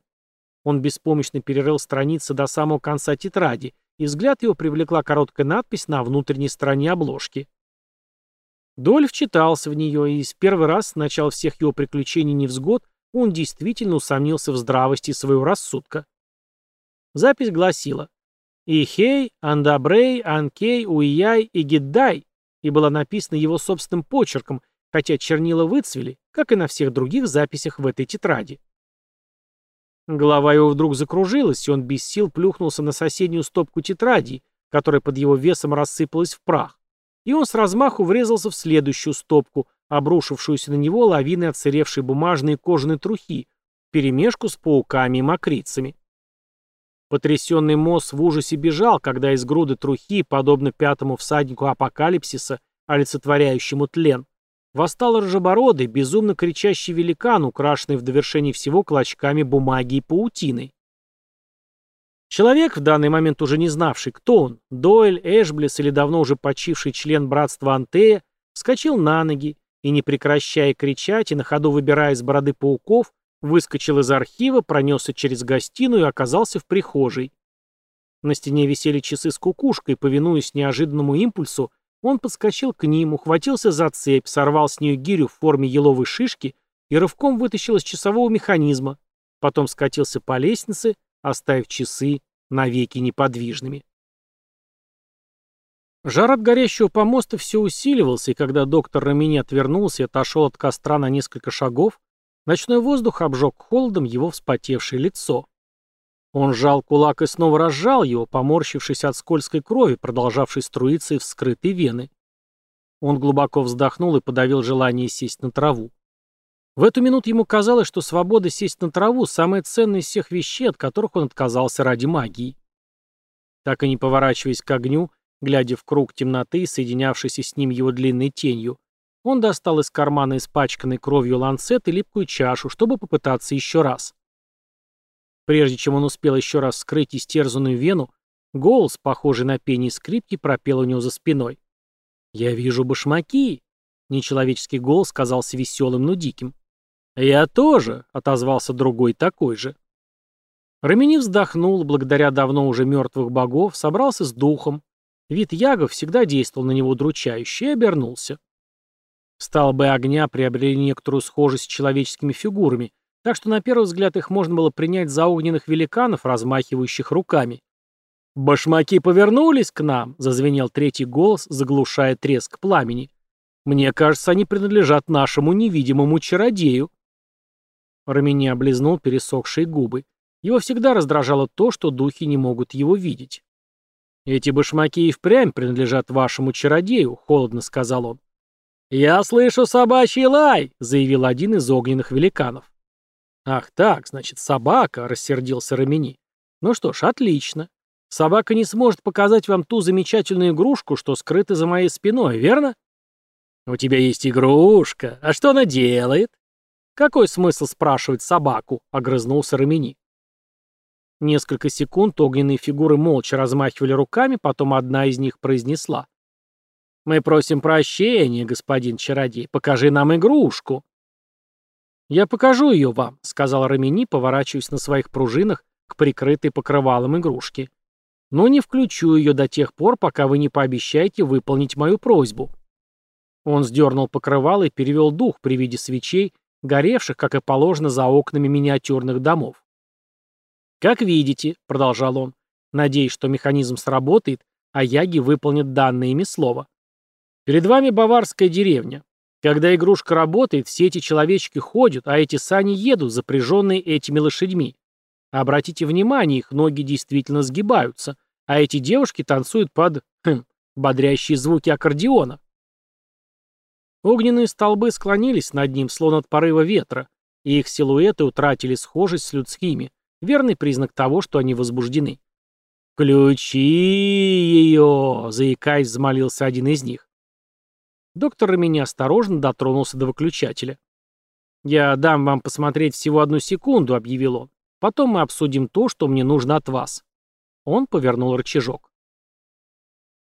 Он беспомощно перерыл страницы до самого конца тетради, и взгляд его привлекла короткая надпись на внутренней стороне обложки. Доль вчитался в нее, и с первый раз с начала всех его приключений невзгод он действительно усомнился в здравости своего рассудка. Запись гласила Ихей, Андабрей, Анкей, Уияй Гиддай, и была написана его собственным почерком, хотя чернила выцвели, как и на всех других записях в этой тетради. Голова его вдруг закружилась, и он без сил плюхнулся на соседнюю стопку тетрадей, которая под его весом рассыпалась в прах, и он с размаху врезался в следующую стопку, обрушившуюся на него лавиной отсыревшей бумажной и кожаной трухи, перемешку с пауками и мокрицами. Потрясенный Мосс в ужасе бежал, когда из груды трухи, подобно пятому всаднику апокалипсиса, олицетворяющему тлен, восстал рыжебородый, безумно кричащий великан, украшенный в довершении всего клочками бумаги и паутиной. Человек, в данный момент уже не знавший, кто он, Дойль, Эшблес или давно уже почивший член братства Антея, вскочил на ноги и, не прекращая кричать и на ходу выбирая из бороды пауков, Выскочил из архива, пронесся через гостиную и оказался в прихожей. На стене висели часы с кукушкой, повинуясь неожиданному импульсу, он подскочил к ним, ухватился за цепь, сорвал с нее гирю в форме еловой шишки и рывком вытащил из часового механизма, потом скатился по лестнице, оставив часы навеки неподвижными. Жар от горящего помоста все усиливался, и когда доктор Рамини отвернулся и отошел от костра на несколько шагов, Ночной воздух обжег холодом его вспотевшее лицо. Он сжал кулак и снова разжал его, поморщившись от скользкой крови, продолжавшей струиться из вскрытой вены. Он глубоко вздохнул и подавил желание сесть на траву. В эту минуту ему казалось, что свобода сесть на траву – самая ценная из всех вещей, от которых он отказался ради магии. Так и не поворачиваясь к огню, глядя в круг темноты, соединявшейся с ним его длинной тенью, он достал из кармана испачканной кровью ланцет и липкую чашу, чтобы попытаться еще раз. Прежде чем он успел еще раз скрыть истерзанную вену, голос, похожий на пение скрипки, пропел у него за спиной. «Я вижу башмаки!» Нечеловеческий голос казался веселым, но диким. «Я тоже», — отозвался другой такой же. Рамини вздохнул, благодаря давно уже мертвых богов, собрался с духом. Вид ягов всегда действовал на него удручающе и обернулся. Столбы огня приобрели некоторую схожесть с человеческими фигурами, так что на первый взгляд их можно было принять за огненных великанов, размахивающих руками. «Башмаки повернулись к нам!» — зазвенел третий голос, заглушая треск пламени. «Мне кажется, они принадлежат нашему невидимому чародею». Рамини облизнул пересохшие губы. Его всегда раздражало то, что духи не могут его видеть. «Эти башмаки и впрямь принадлежат вашему чародею», — холодно сказал он. «Я слышу собачий лай!» — заявил один из огненных великанов. «Ах так, значит, собака!» — рассердился Рамини. «Ну что ж, отлично. Собака не сможет показать вам ту замечательную игрушку, что скрыта за моей спиной, верно?» «У тебя есть игрушка. А что она делает?» «Какой смысл спрашивать собаку?» — огрызнулся Рамини. Несколько секунд огненные фигуры молча размахивали руками, потом одна из них произнесла. «Мы просим прощения, господин чародей. Покажи нам игрушку». «Я покажу ее вам», — сказал Рамини, поворачиваясь на своих пружинах к прикрытой покрывалом игрушке. «Но не включу ее до тех пор, пока вы не пообещаете выполнить мою просьбу». Он сдернул покрывало и перевел дух при виде свечей, горевших, как и положено, за окнами миниатюрных домов. «Как видите», — продолжал он, — «надеюсь, что механизм сработает, а яги выполнят данное ими слово. Перед вами баварская деревня. Когда игрушка работает, все эти человечки ходят, а эти сани едут, запряженные этими лошадьми. Обратите внимание, их ноги действительно сгибаются, а эти девушки танцуют под хм, бодрящие звуки аккордеона. Огненные столбы склонились над ним, словно от порыва ветра, и их силуэты утратили схожесть с людскими, верный признак того, что они возбуждены. «Ключи ее!» — заикаясь, взмолился один из них. Доктор меня осторожно дотронулся до выключателя. «Я дам вам посмотреть всего одну секунду», — объявил он. «Потом мы обсудим то, что мне нужно от вас». Он повернул рычажок.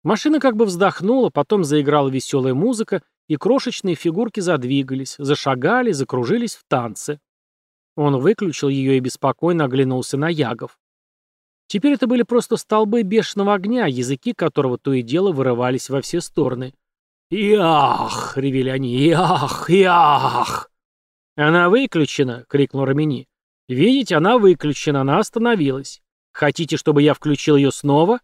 Машина как бы вздохнула, потом заиграла веселая музыка, и крошечные фигурки задвигались, зашагали, закружились в танце. Он выключил ее и беспокойно оглянулся на ягов. Теперь это были просто столбы бешеного огня, языки которого то и дело вырывались во все стороны. «Иах!» — ревели они. «Иах! Иах!» «Она выключена!» — крикнул Рамини. «Видите, она выключена, она остановилась. Хотите, чтобы я включил ее снова?»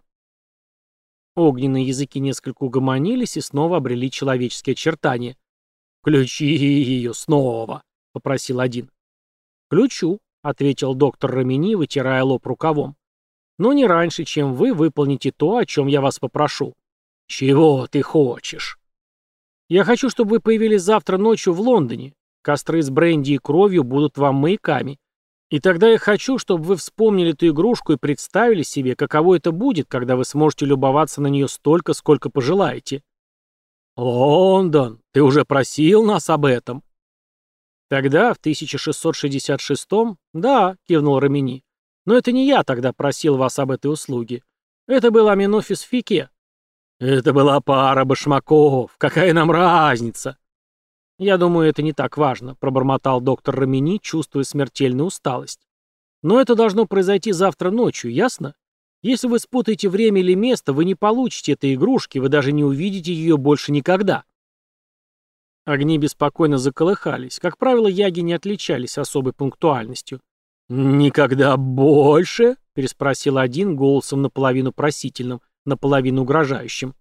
Огненные языки несколько угомонились и снова обрели человеческие очертания. «Включи ее снова!» — попросил один. «Ключу», — ответил доктор Рамини, вытирая лоб рукавом. «Но не раньше, чем вы выполните то, о чем я вас попрошу». «Чего ты хочешь?» «Я хочу, чтобы вы появились завтра ночью в Лондоне. Костры с бренди и кровью будут вам маяками. И тогда я хочу, чтобы вы вспомнили эту игрушку и представили себе, каково это будет, когда вы сможете любоваться на нее столько, сколько пожелаете. Лондон, ты уже просил нас об этом. Тогда, в 1666-м, да, кивнул Рамини. Но это не я тогда просил вас об этой услуге. Это был Аминофис Фике. Это была пара башмаков. Какая нам разница? «Я думаю, это не так важно», — пробормотал доктор Рамини, чувствуя смертельную усталость. «Но это должно произойти завтра ночью, ясно? Если вы спутаете время или место, вы не получите этой игрушки, вы даже не увидите ее больше никогда». Огни беспокойно заколыхались. Как правило, яги не отличались особой пунктуальностью. «Никогда больше?» — переспросил один голосом наполовину просительным, наполовину угрожающим.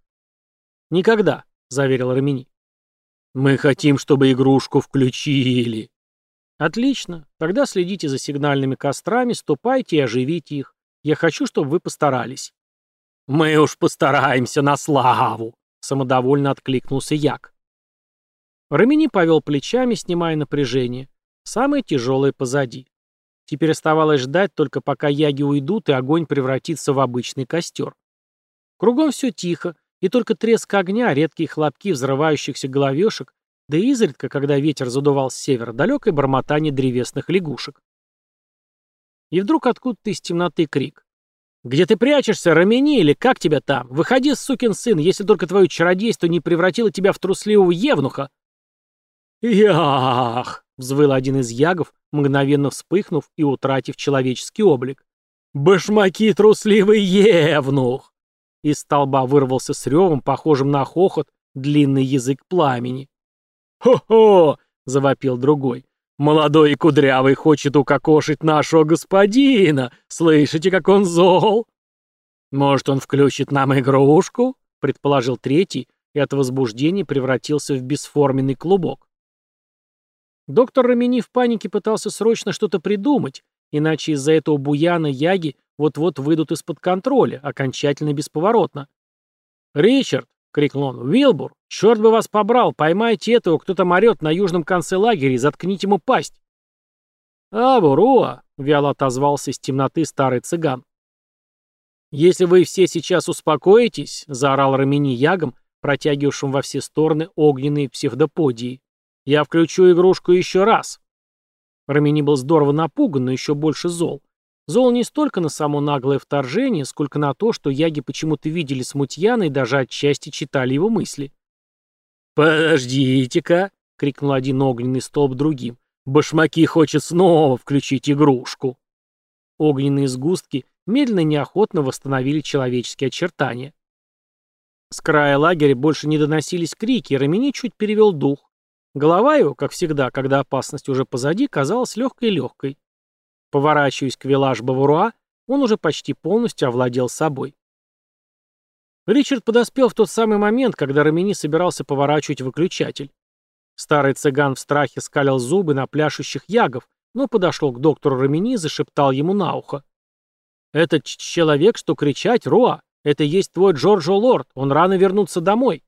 «Никогда», — заверил Рамини. «Мы хотим, чтобы игрушку включили». «Отлично. Тогда следите за сигнальными кострами, ступайте и оживите их. Я хочу, чтобы вы постарались». «Мы уж постараемся на славу», — самодовольно откликнулся Як. Рамини повел плечами, снимая напряжение. Самое тяжелое позади. Теперь оставалось ждать только пока яги уйдут и огонь превратится в обычный костер. Кругом все тихо, и только треск огня, редкие хлопки взрывающихся головешек, да и изредка, когда ветер задувал с севера, далекое бормотание древесных лягушек. И вдруг откуда-то из темноты крик. «Где ты прячешься, Рамени, или как тебя там? Выходи, сукин сын, если только твое чародейство не превратило тебя в трусливого евнуха!» «Ях!» — взвыл один из ягов, мгновенно вспыхнув и утратив человеческий облик. «Башмаки трусливый евнух!» Из столба вырвался с ревом, похожим на хохот, длинный язык пламени. «Хо-хо!» — завопил другой. «Молодой и кудрявый хочет укокошить нашего господина! Слышите, как он зол?» «Может, он включит нам игрушку?» — предположил третий, и от возбуждения превратился в бесформенный клубок. Доктор Рамини в панике пытался срочно что-то придумать, иначе из-за этого буяна яги вот-вот выйдут из-под контроля, окончательно бесповоротно. «Ричард!» — крикнул он. «Уилбур! Черт бы вас побрал! Поймайте этого, кто там орет на южном конце лагеря и заткните ему пасть!» «А, Буруа!» — вяло отозвался из темноты старый цыган. «Если вы все сейчас успокоитесь», — заорал Рамини ягом, протягивавшим во все стороны огненные псевдоподии, — «я включу игрушку еще раз». Рамини был здорово напуган, но еще больше зол. Зол не столько на само наглое вторжение, сколько на то, что яги почему-то видели смутьяна и даже отчасти читали его мысли. «Подождите-ка!» — крикнул один огненный столб другим. «Башмаки хочет снова включить игрушку!» Огненные сгустки медленно и неохотно восстановили человеческие очертания. С края лагеря больше не доносились крики, и Рамини чуть перевел дух. Голова его, как всегда, когда опасность уже позади, казалась легкой-легкой. Поворачиваясь к вилаж Бавуруа, он уже почти полностью овладел собой. Ричард подоспел в тот самый момент, когда Рамини собирался поворачивать выключатель. Старый цыган в страхе скалил зубы на пляшущих ягов, но подошел к доктору Рамини и зашептал ему на ухо. «Этот человек, что кричать, Руа, это есть твой Джорджо Лорд, он рано вернуться домой».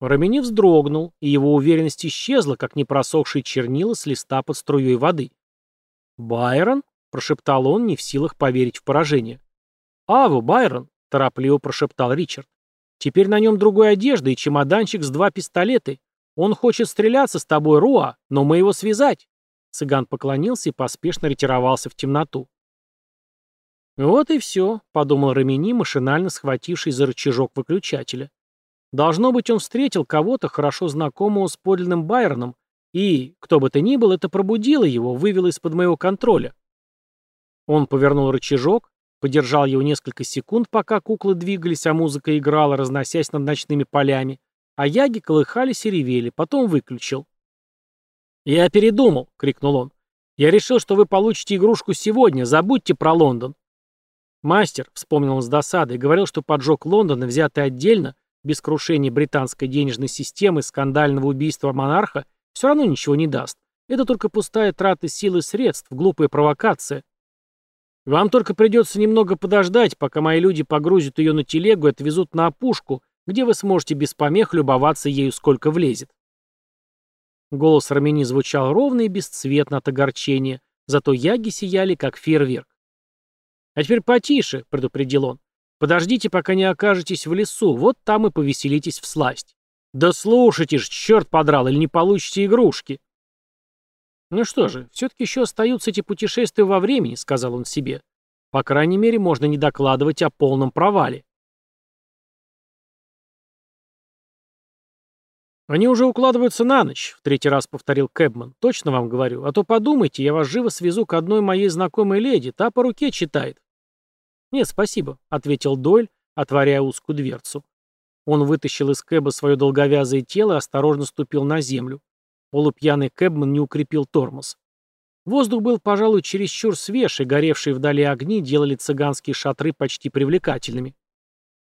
Рамини вздрогнул, и его уверенность исчезла, как непросохшие чернила с листа под струей воды. «Байрон?» — прошептал он, не в силах поверить в поражение. «Аву, Байрон!» — торопливо прошептал Ричард. «Теперь на нем другой одежда и чемоданчик с два пистолеты. Он хочет стреляться с тобой, Руа, но мы его связать». Цыган поклонился и поспешно ретировался в темноту. «Вот и все», — подумал Рамини, машинально схвативший за рычажок выключателя. «Должно быть, он встретил кого-то, хорошо знакомого с подлинным Байроном, и, кто бы то ни был, это пробудило его, вывело из-под моего контроля. Он повернул рычажок, подержал его несколько секунд, пока куклы двигались, а музыка играла, разносясь над ночными полями, а яги колыхались и ревели, потом выключил. «Я передумал!» — крикнул он. «Я решил, что вы получите игрушку сегодня, забудьте про Лондон». Мастер, вспомнил он с досадой, говорил, что поджог Лондона, взятый отдельно, без крушения британской денежной системы, скандального убийства монарха, все равно ничего не даст. Это только пустая трата сил и средств, глупая провокация. Вам только придется немного подождать, пока мои люди погрузят ее на телегу и отвезут на опушку, где вы сможете без помех любоваться ею сколько влезет. Голос Армени звучал ровно и бесцветно от огорчения, зато яги сияли, как фейерверк. «А теперь потише», — предупредил он. «Подождите, пока не окажетесь в лесу, вот там и повеселитесь в сласть». «Да слушайте ж, черт подрал, или не получите игрушки!» «Ну что же, все-таки еще остаются эти путешествия во времени», — сказал он себе. «По крайней мере, можно не докладывать о полном провале». «Они уже укладываются на ночь», — в третий раз повторил Кэбман. «Точно вам говорю. А то подумайте, я вас живо свезу к одной моей знакомой леди, та по руке читает». «Нет, спасибо», — ответил Дойль, отворяя узкую дверцу. Он вытащил из кэба свое долговязое тело и осторожно ступил на землю. Полупьяный кэбман не укрепил тормоз. Воздух был, пожалуй, чересчур свеж, и горевшие вдали огни делали цыганские шатры почти привлекательными.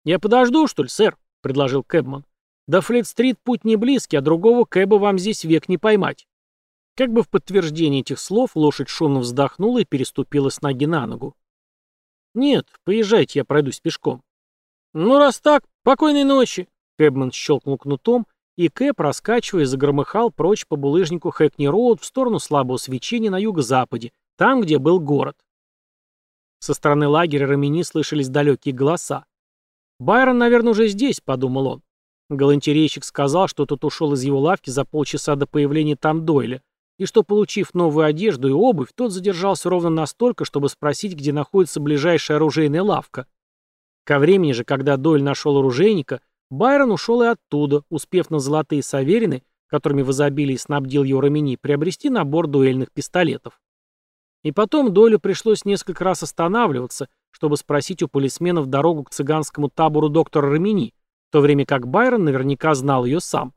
«Я подожду, что ли, сэр?» — предложил Кэбман. «До Флит-стрит путь не близкий, а другого Кэба вам здесь век не поймать». Как бы в подтверждение этих слов лошадь шумно вздохнула и переступила с ноги на ногу. «Нет, поезжайте, я пройдусь пешком». «Ну, раз так, покойной ночи!» Кэбман щелкнул кнутом, и Кэп, раскачиваясь, загромыхал прочь по булыжнику Хэкни-Роуд в сторону слабого свечения на юго-западе, там, где был город. Со стороны лагеря Рамини слышались далекие голоса. «Байрон, наверное, уже здесь», — подумал он. Галантерейщик сказал, что тот ушел из его лавки за полчаса до появления там Дойля, и что, получив новую одежду и обувь, тот задержался ровно настолько, чтобы спросить, где находится ближайшая оружейная лавка. Ко времени же, когда Дойль нашел оружейника, Байрон ушел и оттуда, успев на золотые саверины, которыми в изобилии снабдил его Рамини, приобрести набор дуэльных пистолетов. И потом Дойлю пришлось несколько раз останавливаться, чтобы спросить у полисменов дорогу к цыганскому табору доктора Рамини, в то время как Байрон наверняка знал ее сам.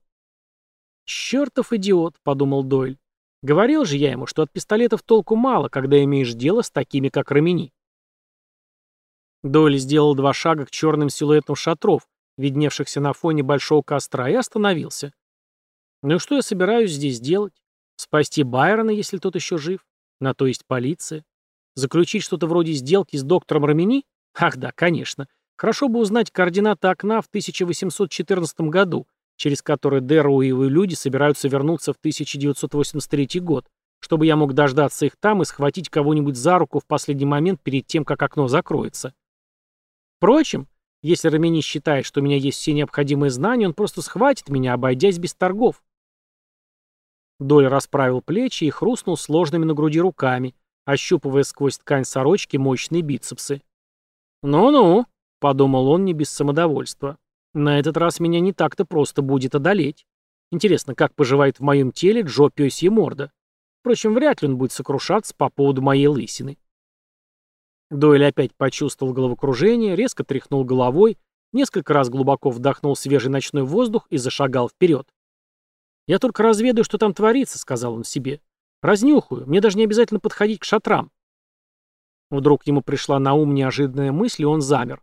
«Чертов идиот», — подумал Дойль. «Говорил же я ему, что от пистолетов толку мало, когда имеешь дело с такими, как Рамини». Дойль сделал два шага к черным силуэтам шатров, видневшихся на фоне большого костра, и остановился. Ну и что я собираюсь здесь делать? Спасти Байрона, если тот еще жив? На то есть полиция? Заключить что-то вроде сделки с доктором Рамини? Ах да, конечно. Хорошо бы узнать координаты окна в 1814 году, через который Дэрроу и его люди собираются вернуться в 1983 год, чтобы я мог дождаться их там и схватить кого-нибудь за руку в последний момент перед тем, как окно закроется. Впрочем, если Рамини считает, что у меня есть все необходимые знания, он просто схватит меня, обойдясь без торгов. Доль расправил плечи и хрустнул сложными на груди руками, ощупывая сквозь ткань сорочки мощные бицепсы. «Ну-ну», — подумал он не без самодовольства, — «на этот раз меня не так-то просто будет одолеть. Интересно, как поживает в моем теле Джо Пёсье Морда? Впрочем, вряд ли он будет сокрушаться по поводу моей лысины». Дойль опять почувствовал головокружение, резко тряхнул головой, несколько раз глубоко вдохнул свежий ночной воздух и зашагал вперед. «Я только разведаю, что там творится», — сказал он себе. «Разнюхаю. Мне даже не обязательно подходить к шатрам». Вдруг ему пришла на ум неожиданная мысль, и он замер.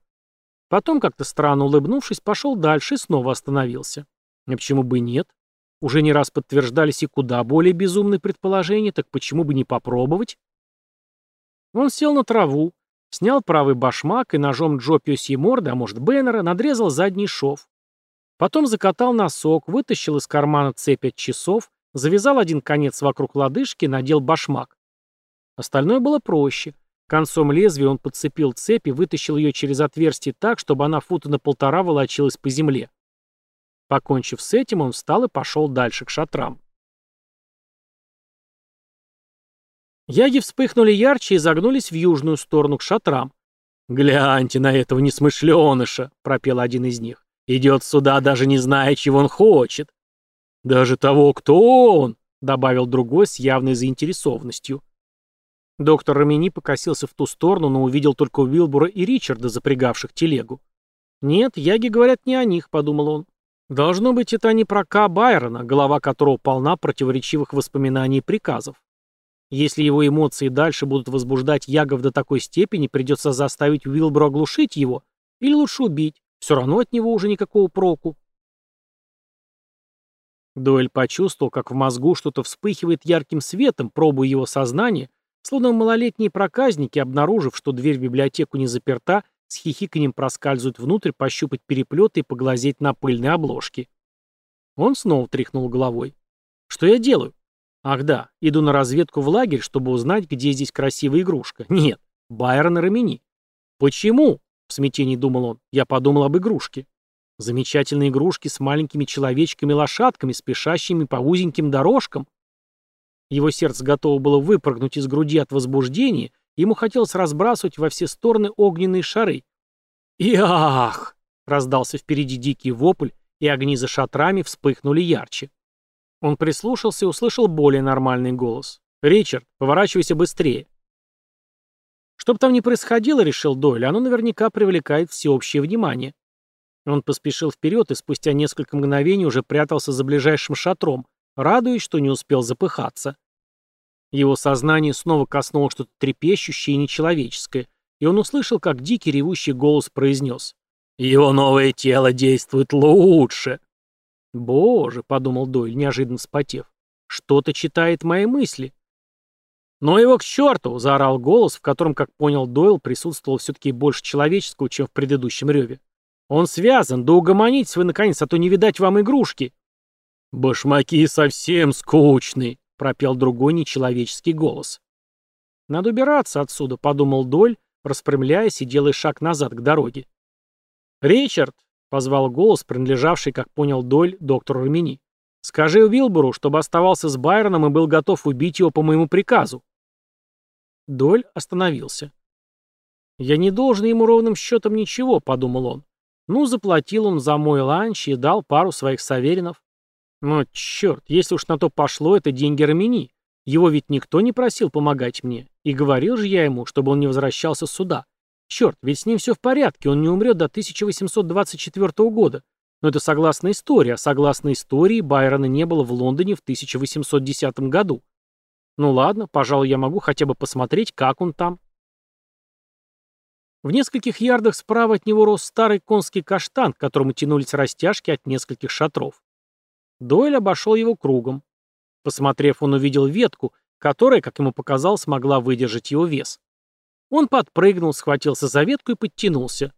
Потом, как-то странно улыбнувшись, пошел дальше и снова остановился. А почему бы нет? Уже не раз подтверждались и куда более безумные предположения, так почему бы не попробовать? Он сел на траву, Снял правый башмак и ножом Джо Пёсьи а может Беннера, надрезал задний шов. Потом закатал носок, вытащил из кармана цепь от часов, завязал один конец вокруг лодыжки и надел башмак. Остальное было проще. Концом лезвия он подцепил цепь и вытащил ее через отверстие так, чтобы она фута на полтора волочилась по земле. Покончив с этим, он встал и пошел дальше к шатрам. Яги вспыхнули ярче и загнулись в южную сторону к шатрам. «Гляньте на этого несмышленыша!» — пропел один из них. «Идет сюда, даже не зная, чего он хочет». «Даже того, кто он!» — добавил другой с явной заинтересованностью. Доктор Рамини покосился в ту сторону, но увидел только Уилбура и Ричарда, запрягавших телегу. «Нет, яги говорят не о них», — подумал он. «Должно быть, это не про К. Байрона, голова которого полна противоречивых воспоминаний и приказов. Если его эмоции дальше будут возбуждать Ягов до такой степени, придется заставить Уилбру оглушить его, или лучше убить, все равно от него уже никакого проку. Дойль почувствовал, как в мозгу что-то вспыхивает ярким светом, пробуя его сознание, словно малолетние проказники, обнаружив, что дверь в библиотеку не заперта, с хихиканьем проскальзывают внутрь, пощупать переплеты и поглазеть на пыльные обложки. Он снова тряхнул головой. «Что я делаю? Ах да, иду на разведку в лагерь, чтобы узнать, где здесь красивая игрушка. Нет, Байрон и Рамини. Почему? В смятении думал он. Я подумал об игрушке. Замечательные игрушки с маленькими человечками-лошадками, спешащими по узеньким дорожкам. Его сердце готово было выпрыгнуть из груди от возбуждения, ему хотелось разбрасывать во все стороны огненные шары. И ах! Раздался впереди дикий вопль, и огни за шатрами вспыхнули ярче. Он прислушался и услышал более нормальный голос. «Ричард, поворачивайся быстрее». Что бы там ни происходило, решил Дойль, оно наверняка привлекает всеобщее внимание. Он поспешил вперед и спустя несколько мгновений уже прятался за ближайшим шатром, радуясь, что не успел запыхаться. Его сознание снова коснуло что-то трепещущее и нечеловеческое, и он услышал, как дикий ревущий голос произнес. «Его новое тело действует лучше!» «Боже», — подумал Дойль, неожиданно вспотев, — «что-то читает мои мысли». «Но его к черту!» — заорал голос, в котором, как понял Дойл, присутствовало все-таки больше человеческого, чем в предыдущем реве. «Он связан, да угомонитесь вы, наконец, а то не видать вам игрушки!» «Башмаки совсем скучные», — пропел другой нечеловеческий голос. «Надо убираться отсюда», — подумал Доль, распрямляясь и делая шаг назад к дороге. «Ричард!» — позвал голос, принадлежавший, как понял Доль, доктору Рамини. «Скажи Уилбуру, чтобы оставался с Байроном и был готов убить его по моему приказу». Доль остановился. «Я не должен ему ровным счетом ничего», — подумал он. Ну, заплатил он за мой ланч и дал пару своих саверинов. Но, черт, если уж на то пошло, это деньги Рамини. Его ведь никто не просил помогать мне. И говорил же я ему, чтобы он не возвращался сюда. Черт, ведь с ним все в порядке, он не умрет до 1824 года. Но это согласно истории, а согласно истории Байрона не было в Лондоне в 1810 году. Ну ладно, пожалуй, я могу хотя бы посмотреть, как он там. В нескольких ярдах справа от него рос старый конский каштан, к которому тянулись растяжки от нескольких шатров. Дойль обошел его кругом. Посмотрев, он увидел ветку, которая, как ему показалось, могла выдержать его вес. Он подпрыгнул, схватился за ветку и подтянулся.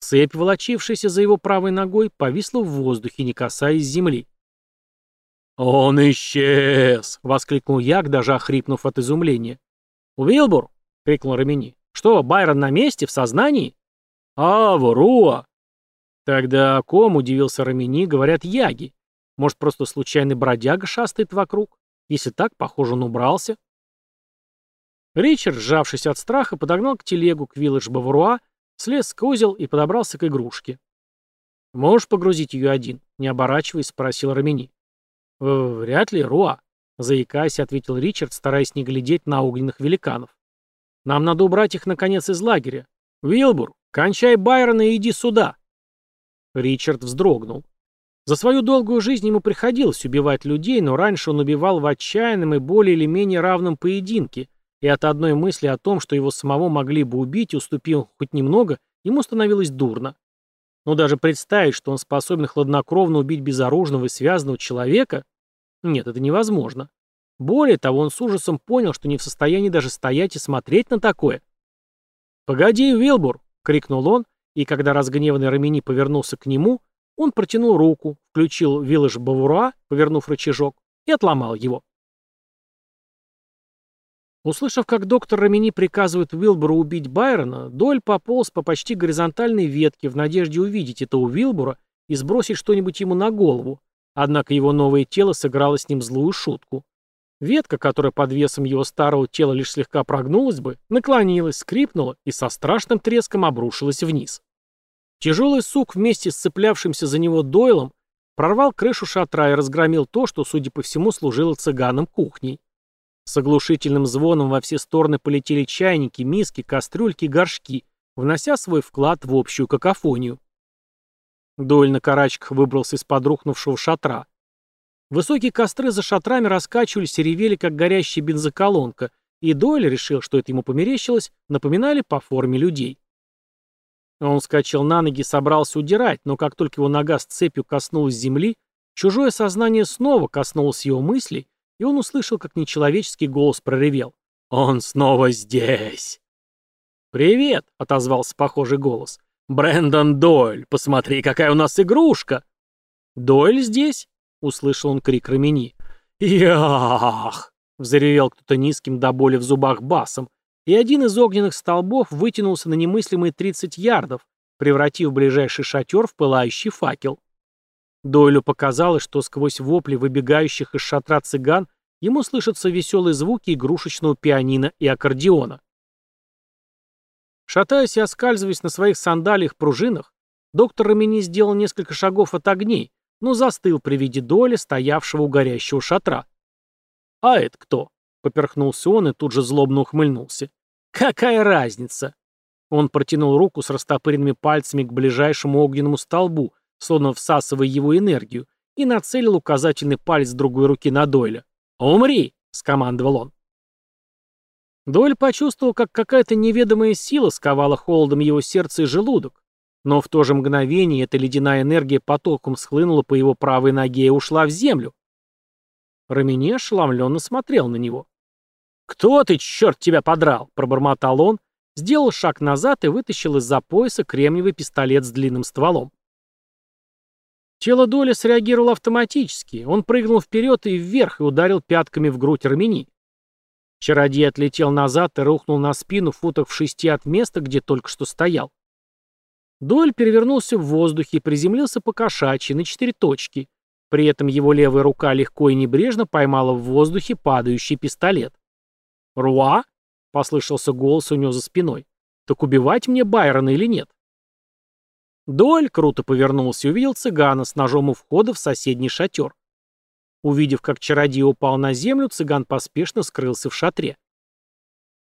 Цепь, волочившаяся за его правой ногой, повисла в воздухе, не касаясь земли. «Он исчез!» — воскликнул Як, даже охрипнув от изумления. «Уилбур!» — крикнул Рамини. «Что, Байрон на месте, в сознании?» «А, воруа!» «Тогда о ком?» — удивился Рамини, говорят, Яги. Может, просто случайный бродяга шастает вокруг? Если так, похоже, он убрался. Ричард, сжавшись от страха, подогнал к телегу к Вилледж Баваруа, слез с козел и подобрался к игрушке. «Можешь погрузить ее один?» — не оборачиваясь, спросил Рамини. «Вряд ли, Руа», — заикаясь, ответил Ричард, стараясь не глядеть на огненных великанов. «Нам надо убрать их, наконец, из лагеря. Вилбур, кончай Байрона и иди сюда!» Ричард вздрогнул. За свою долгую жизнь ему приходилось убивать людей, но раньше он убивал в отчаянном и более или менее равном поединке, и от одной мысли о том, что его самого могли бы убить, уступил хоть немного, ему становилось дурно. Но даже представить, что он способен хладнокровно убить безоружного и связанного человека, нет, это невозможно. Более того, он с ужасом понял, что не в состоянии даже стоять и смотреть на такое. «Погоди, Вилбур!» — крикнул он, и когда разгневанный Рамини повернулся к нему, он протянул руку, включил виллаж Бавура, повернув рычажок, и отломал его. Услышав, как доктор Рамини приказывает Уилбуру убить Байрона, Доль пополз по почти горизонтальной ветке в надежде увидеть этого Уилбура и сбросить что-нибудь ему на голову, однако его новое тело сыграло с ним злую шутку. Ветка, которая под весом его старого тела лишь слегка прогнулась бы, наклонилась, скрипнула и со страшным треском обрушилась вниз. Тяжелый сук вместе с цеплявшимся за него дойлом прорвал крышу шатра и разгромил то, что, судя по всему, служило цыганам кухней. С оглушительным звоном во все стороны полетели чайники, миски, кастрюльки, горшки, внося свой вклад в общую какофонию. Дойль на карачках выбрался из-под рухнувшего шатра. Высокие костры за шатрами раскачивались и ревели, как горящая бензоколонка, и Дойль решил, что это ему померещилось, напоминали по форме людей. Он вскочил на ноги и собрался удирать, но как только его нога с цепью коснулась земли, чужое сознание снова коснулось его мыслей, и он услышал, как нечеловеческий голос проревел. «Он снова здесь!» «Привет!» — отозвался похожий голос. «Брэндон Дойль, посмотри, какая у нас игрушка!» «Дойль здесь?» — услышал он крик Рамини. «Ях!» — взревел кто-то низким до боли в зубах басом, и один из огненных столбов вытянулся на немыслимые 30 ярдов, превратив ближайший шатер в пылающий факел. Дойлю показалось, что сквозь вопли выбегающих из шатра цыган ему слышатся веселые звуки игрушечного пианино и аккордеона. Шатаясь и оскальзываясь на своих сандалиях-пружинах, доктор Рамини сделал несколько шагов от огней, но застыл при виде Доли, стоявшего у горящего шатра. «А это кто?» — поперхнулся он и тут же злобно ухмыльнулся. Какая разница? Он протянул руку с растопыренными пальцами к ближайшему огненному столбу, словно всасывая его энергию, и нацелил указательный палец другой руки на Дойля. «Умри!» — скомандовал он. Дойль почувствовал, как какая-то неведомая сила сковала холодом его сердце и желудок, но в то же мгновение эта ледяная энергия потоком схлынула по его правой ноге и ушла в землю. Рамине ошеломленно смотрел на него. «Кто ты, черт тебя подрал?» — пробормотал он, сделал шаг назад и вытащил из-за пояса кремниевый пистолет с длинным стволом. Тело Доли среагировало автоматически. Он прыгнул вперед и вверх и ударил пятками в грудь Рамини. Чародей отлетел назад и рухнул на спину футах в шести от места, где только что стоял. Дойль перевернулся в воздухе и приземлился по кошачьи на четыре точки. При этом его левая рука легко и небрежно поймала в воздухе падающий пистолет. «Руа?» — послышался голос у него за спиной. «Так убивать мне Байрона или нет?» Дойль круто повернулся и увидел цыгана с ножом у входа в соседний шатер. Увидев, как чародей упал на землю, цыган поспешно скрылся в шатре.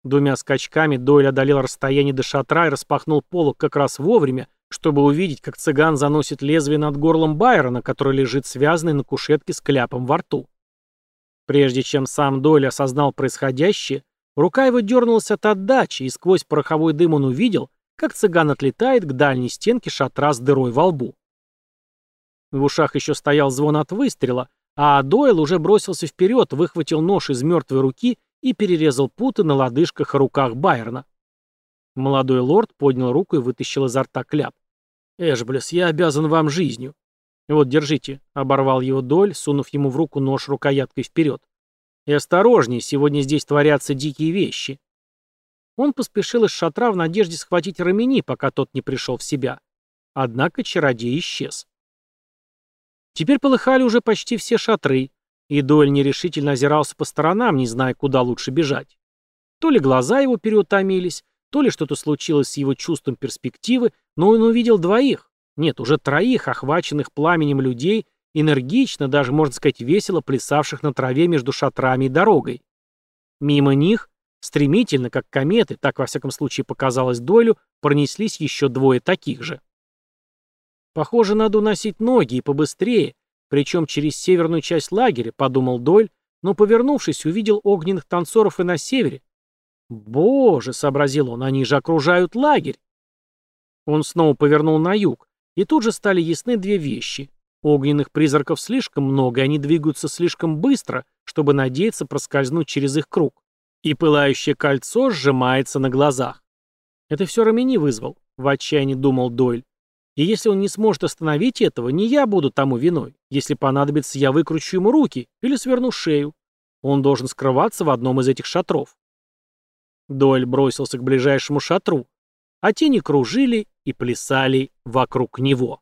Двумя скачками Дойль одолел расстояние до шатра и распахнул полок как раз вовремя, чтобы увидеть, как цыган заносит лезвие над горлом Байрона, который лежит связанный на кушетке с кляпом во рту. Прежде чем сам Дойль осознал происходящее, рука его дернулась от отдачи, и сквозь пороховой дым он увидел, как цыган отлетает к дальней стенке шатра с дырой во лбу. В ушах еще стоял звон от выстрела, а Дойл уже бросился вперед, выхватил нож из мертвой руки и перерезал путы на лодыжках и руках Байерна. Молодой лорд поднял руку и вытащил изо рта кляп. «Эшблес, я обязан вам жизнью». «Вот, держите», — оборвал его Доль, сунув ему в руку нож рукояткой вперед. «И осторожней, сегодня здесь творятся дикие вещи». Он поспешил из шатра в надежде схватить Рамини, пока тот не пришел в себя. Однако чародей исчез. Теперь полыхали уже почти все шатры, и Дойль нерешительно озирался по сторонам, не зная, куда лучше бежать. То ли глаза его переутомились, то ли что-то случилось с его чувством перспективы, но он увидел двоих, нет, уже троих, охваченных пламенем людей, энергично, даже, можно сказать, весело плясавших на траве между шатрами и дорогой. Мимо них, стремительно, как кометы, так во всяком случае показалось Дойлю, пронеслись еще двое таких же. Похоже, надо уносить ноги и побыстрее, причем через северную часть лагеря, подумал Дойль, но, повернувшись, увидел огненных танцоров и на севере. «Боже!» — сообразил он, — «они же окружают лагерь!» Он снова повернул на юг, и тут же стали ясны две вещи. Огненных призраков слишком много, и они двигаются слишком быстро, чтобы надеяться проскользнуть через их круг. И пылающее кольцо сжимается на глазах. Это все Рамини вызвал, в отчаянии думал Дойль. И если он не сможет остановить этого, не я буду тому виной. Если понадобится, я выкручу ему руки или сверну шею. Он должен скрываться в одном из этих шатров. Дойль бросился к ближайшему шатру, а тени кружили и плясали вокруг него.